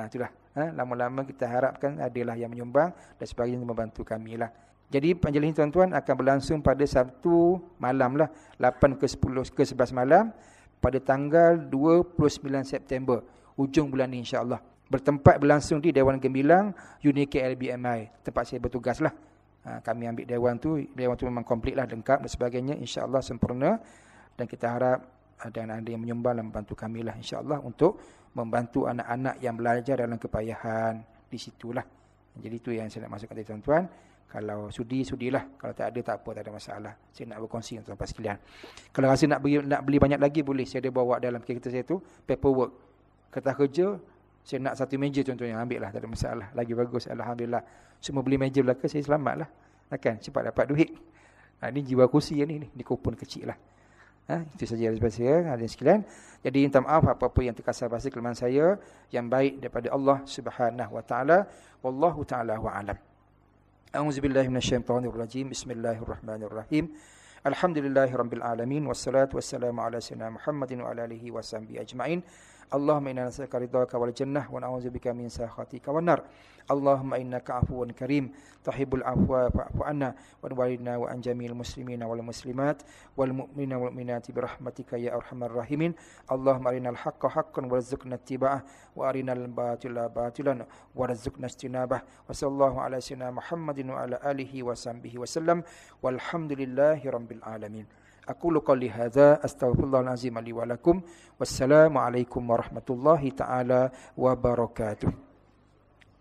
Ha itulah. Ha, lama-lama kita harapkan adalah yang menyumbang dan sebagainya membantu kami lah. Jadi panjalan tuan-tuan akan berlangsung pada Sabtu malam lah 8 ke 10 ke 11 malam pada tanggal 29 September ujung bulan ini insya-Allah bertempat berlangsung di Dewan Gembilang Unit KLBMI tempat saya bertugas lah ha, kami ambil Dewan tu Dewan tu memang komplit lah lengkap dan sebagainya insyaAllah sempurna dan kita harap ada ada yang menyumbang dan membantu kami lah insyaAllah untuk membantu anak-anak yang belajar dalam kepayahan di situlah jadi itu yang saya nak masukkan dari tuan-tuan kalau sudi, sudilah. Kalau tak ada, tak apa, tak ada masalah. Saya nak berkongsi dengan tuan-tuan sekalian. Kalau rasa nak beli, nak beli banyak lagi, boleh. Saya ada bawa dalam kereta saya tu, paperwork. Kertas kerja, saya nak satu meja contohnya ambil lah tak ada masalah. Lagi bagus alhamdulillah. Semua beli meja belaka saya selamat lah. Akan cepat dapat duit. Ha, ini jiwa kursi ni ni, ni kupon kecil lah. Ha, itu saja dari saya. Ada sekalian. Jadi minta maaf apa-apa yang terkasar bahasa kelemahan saya yang baik daripada Allah Subhanahu wa taala. Wallahu taala wa alam. A'udzubillahi minasyaitonirrajim. Bismillahirrahmanirrahim. Alhamdulillahirabbil alamin. Wassalatu wassalamu ala sayyidina Muhammadin wa ala alihi wasahbihi ajmain Allahumma inna nas'aluka ridhaka wal jannah wa na'udzubika min sakhatika wan nar. Allahumma innaka afuwun karim tuhibbul afwa fa'fu anna wa walidna wa an jami'il muslimina wal muslimat wal mu'minina wal mu'minati bi rahmatika ya arhamar rahimin. Allahumma arinal haqqo haqqan warzuqna ittiba'ah wa arinal batila batilan warzuqna istinabah. Wa sallallahu ala sayyidina Muhammadin wa ala alihi wa sahbihi wa sallam walhamdulillahi rabbil alamin. Aku luka lihada astagfirullahaladzim alihi walakum. Wassalamualaikum warahmatullahi ta'ala wabarakatuh.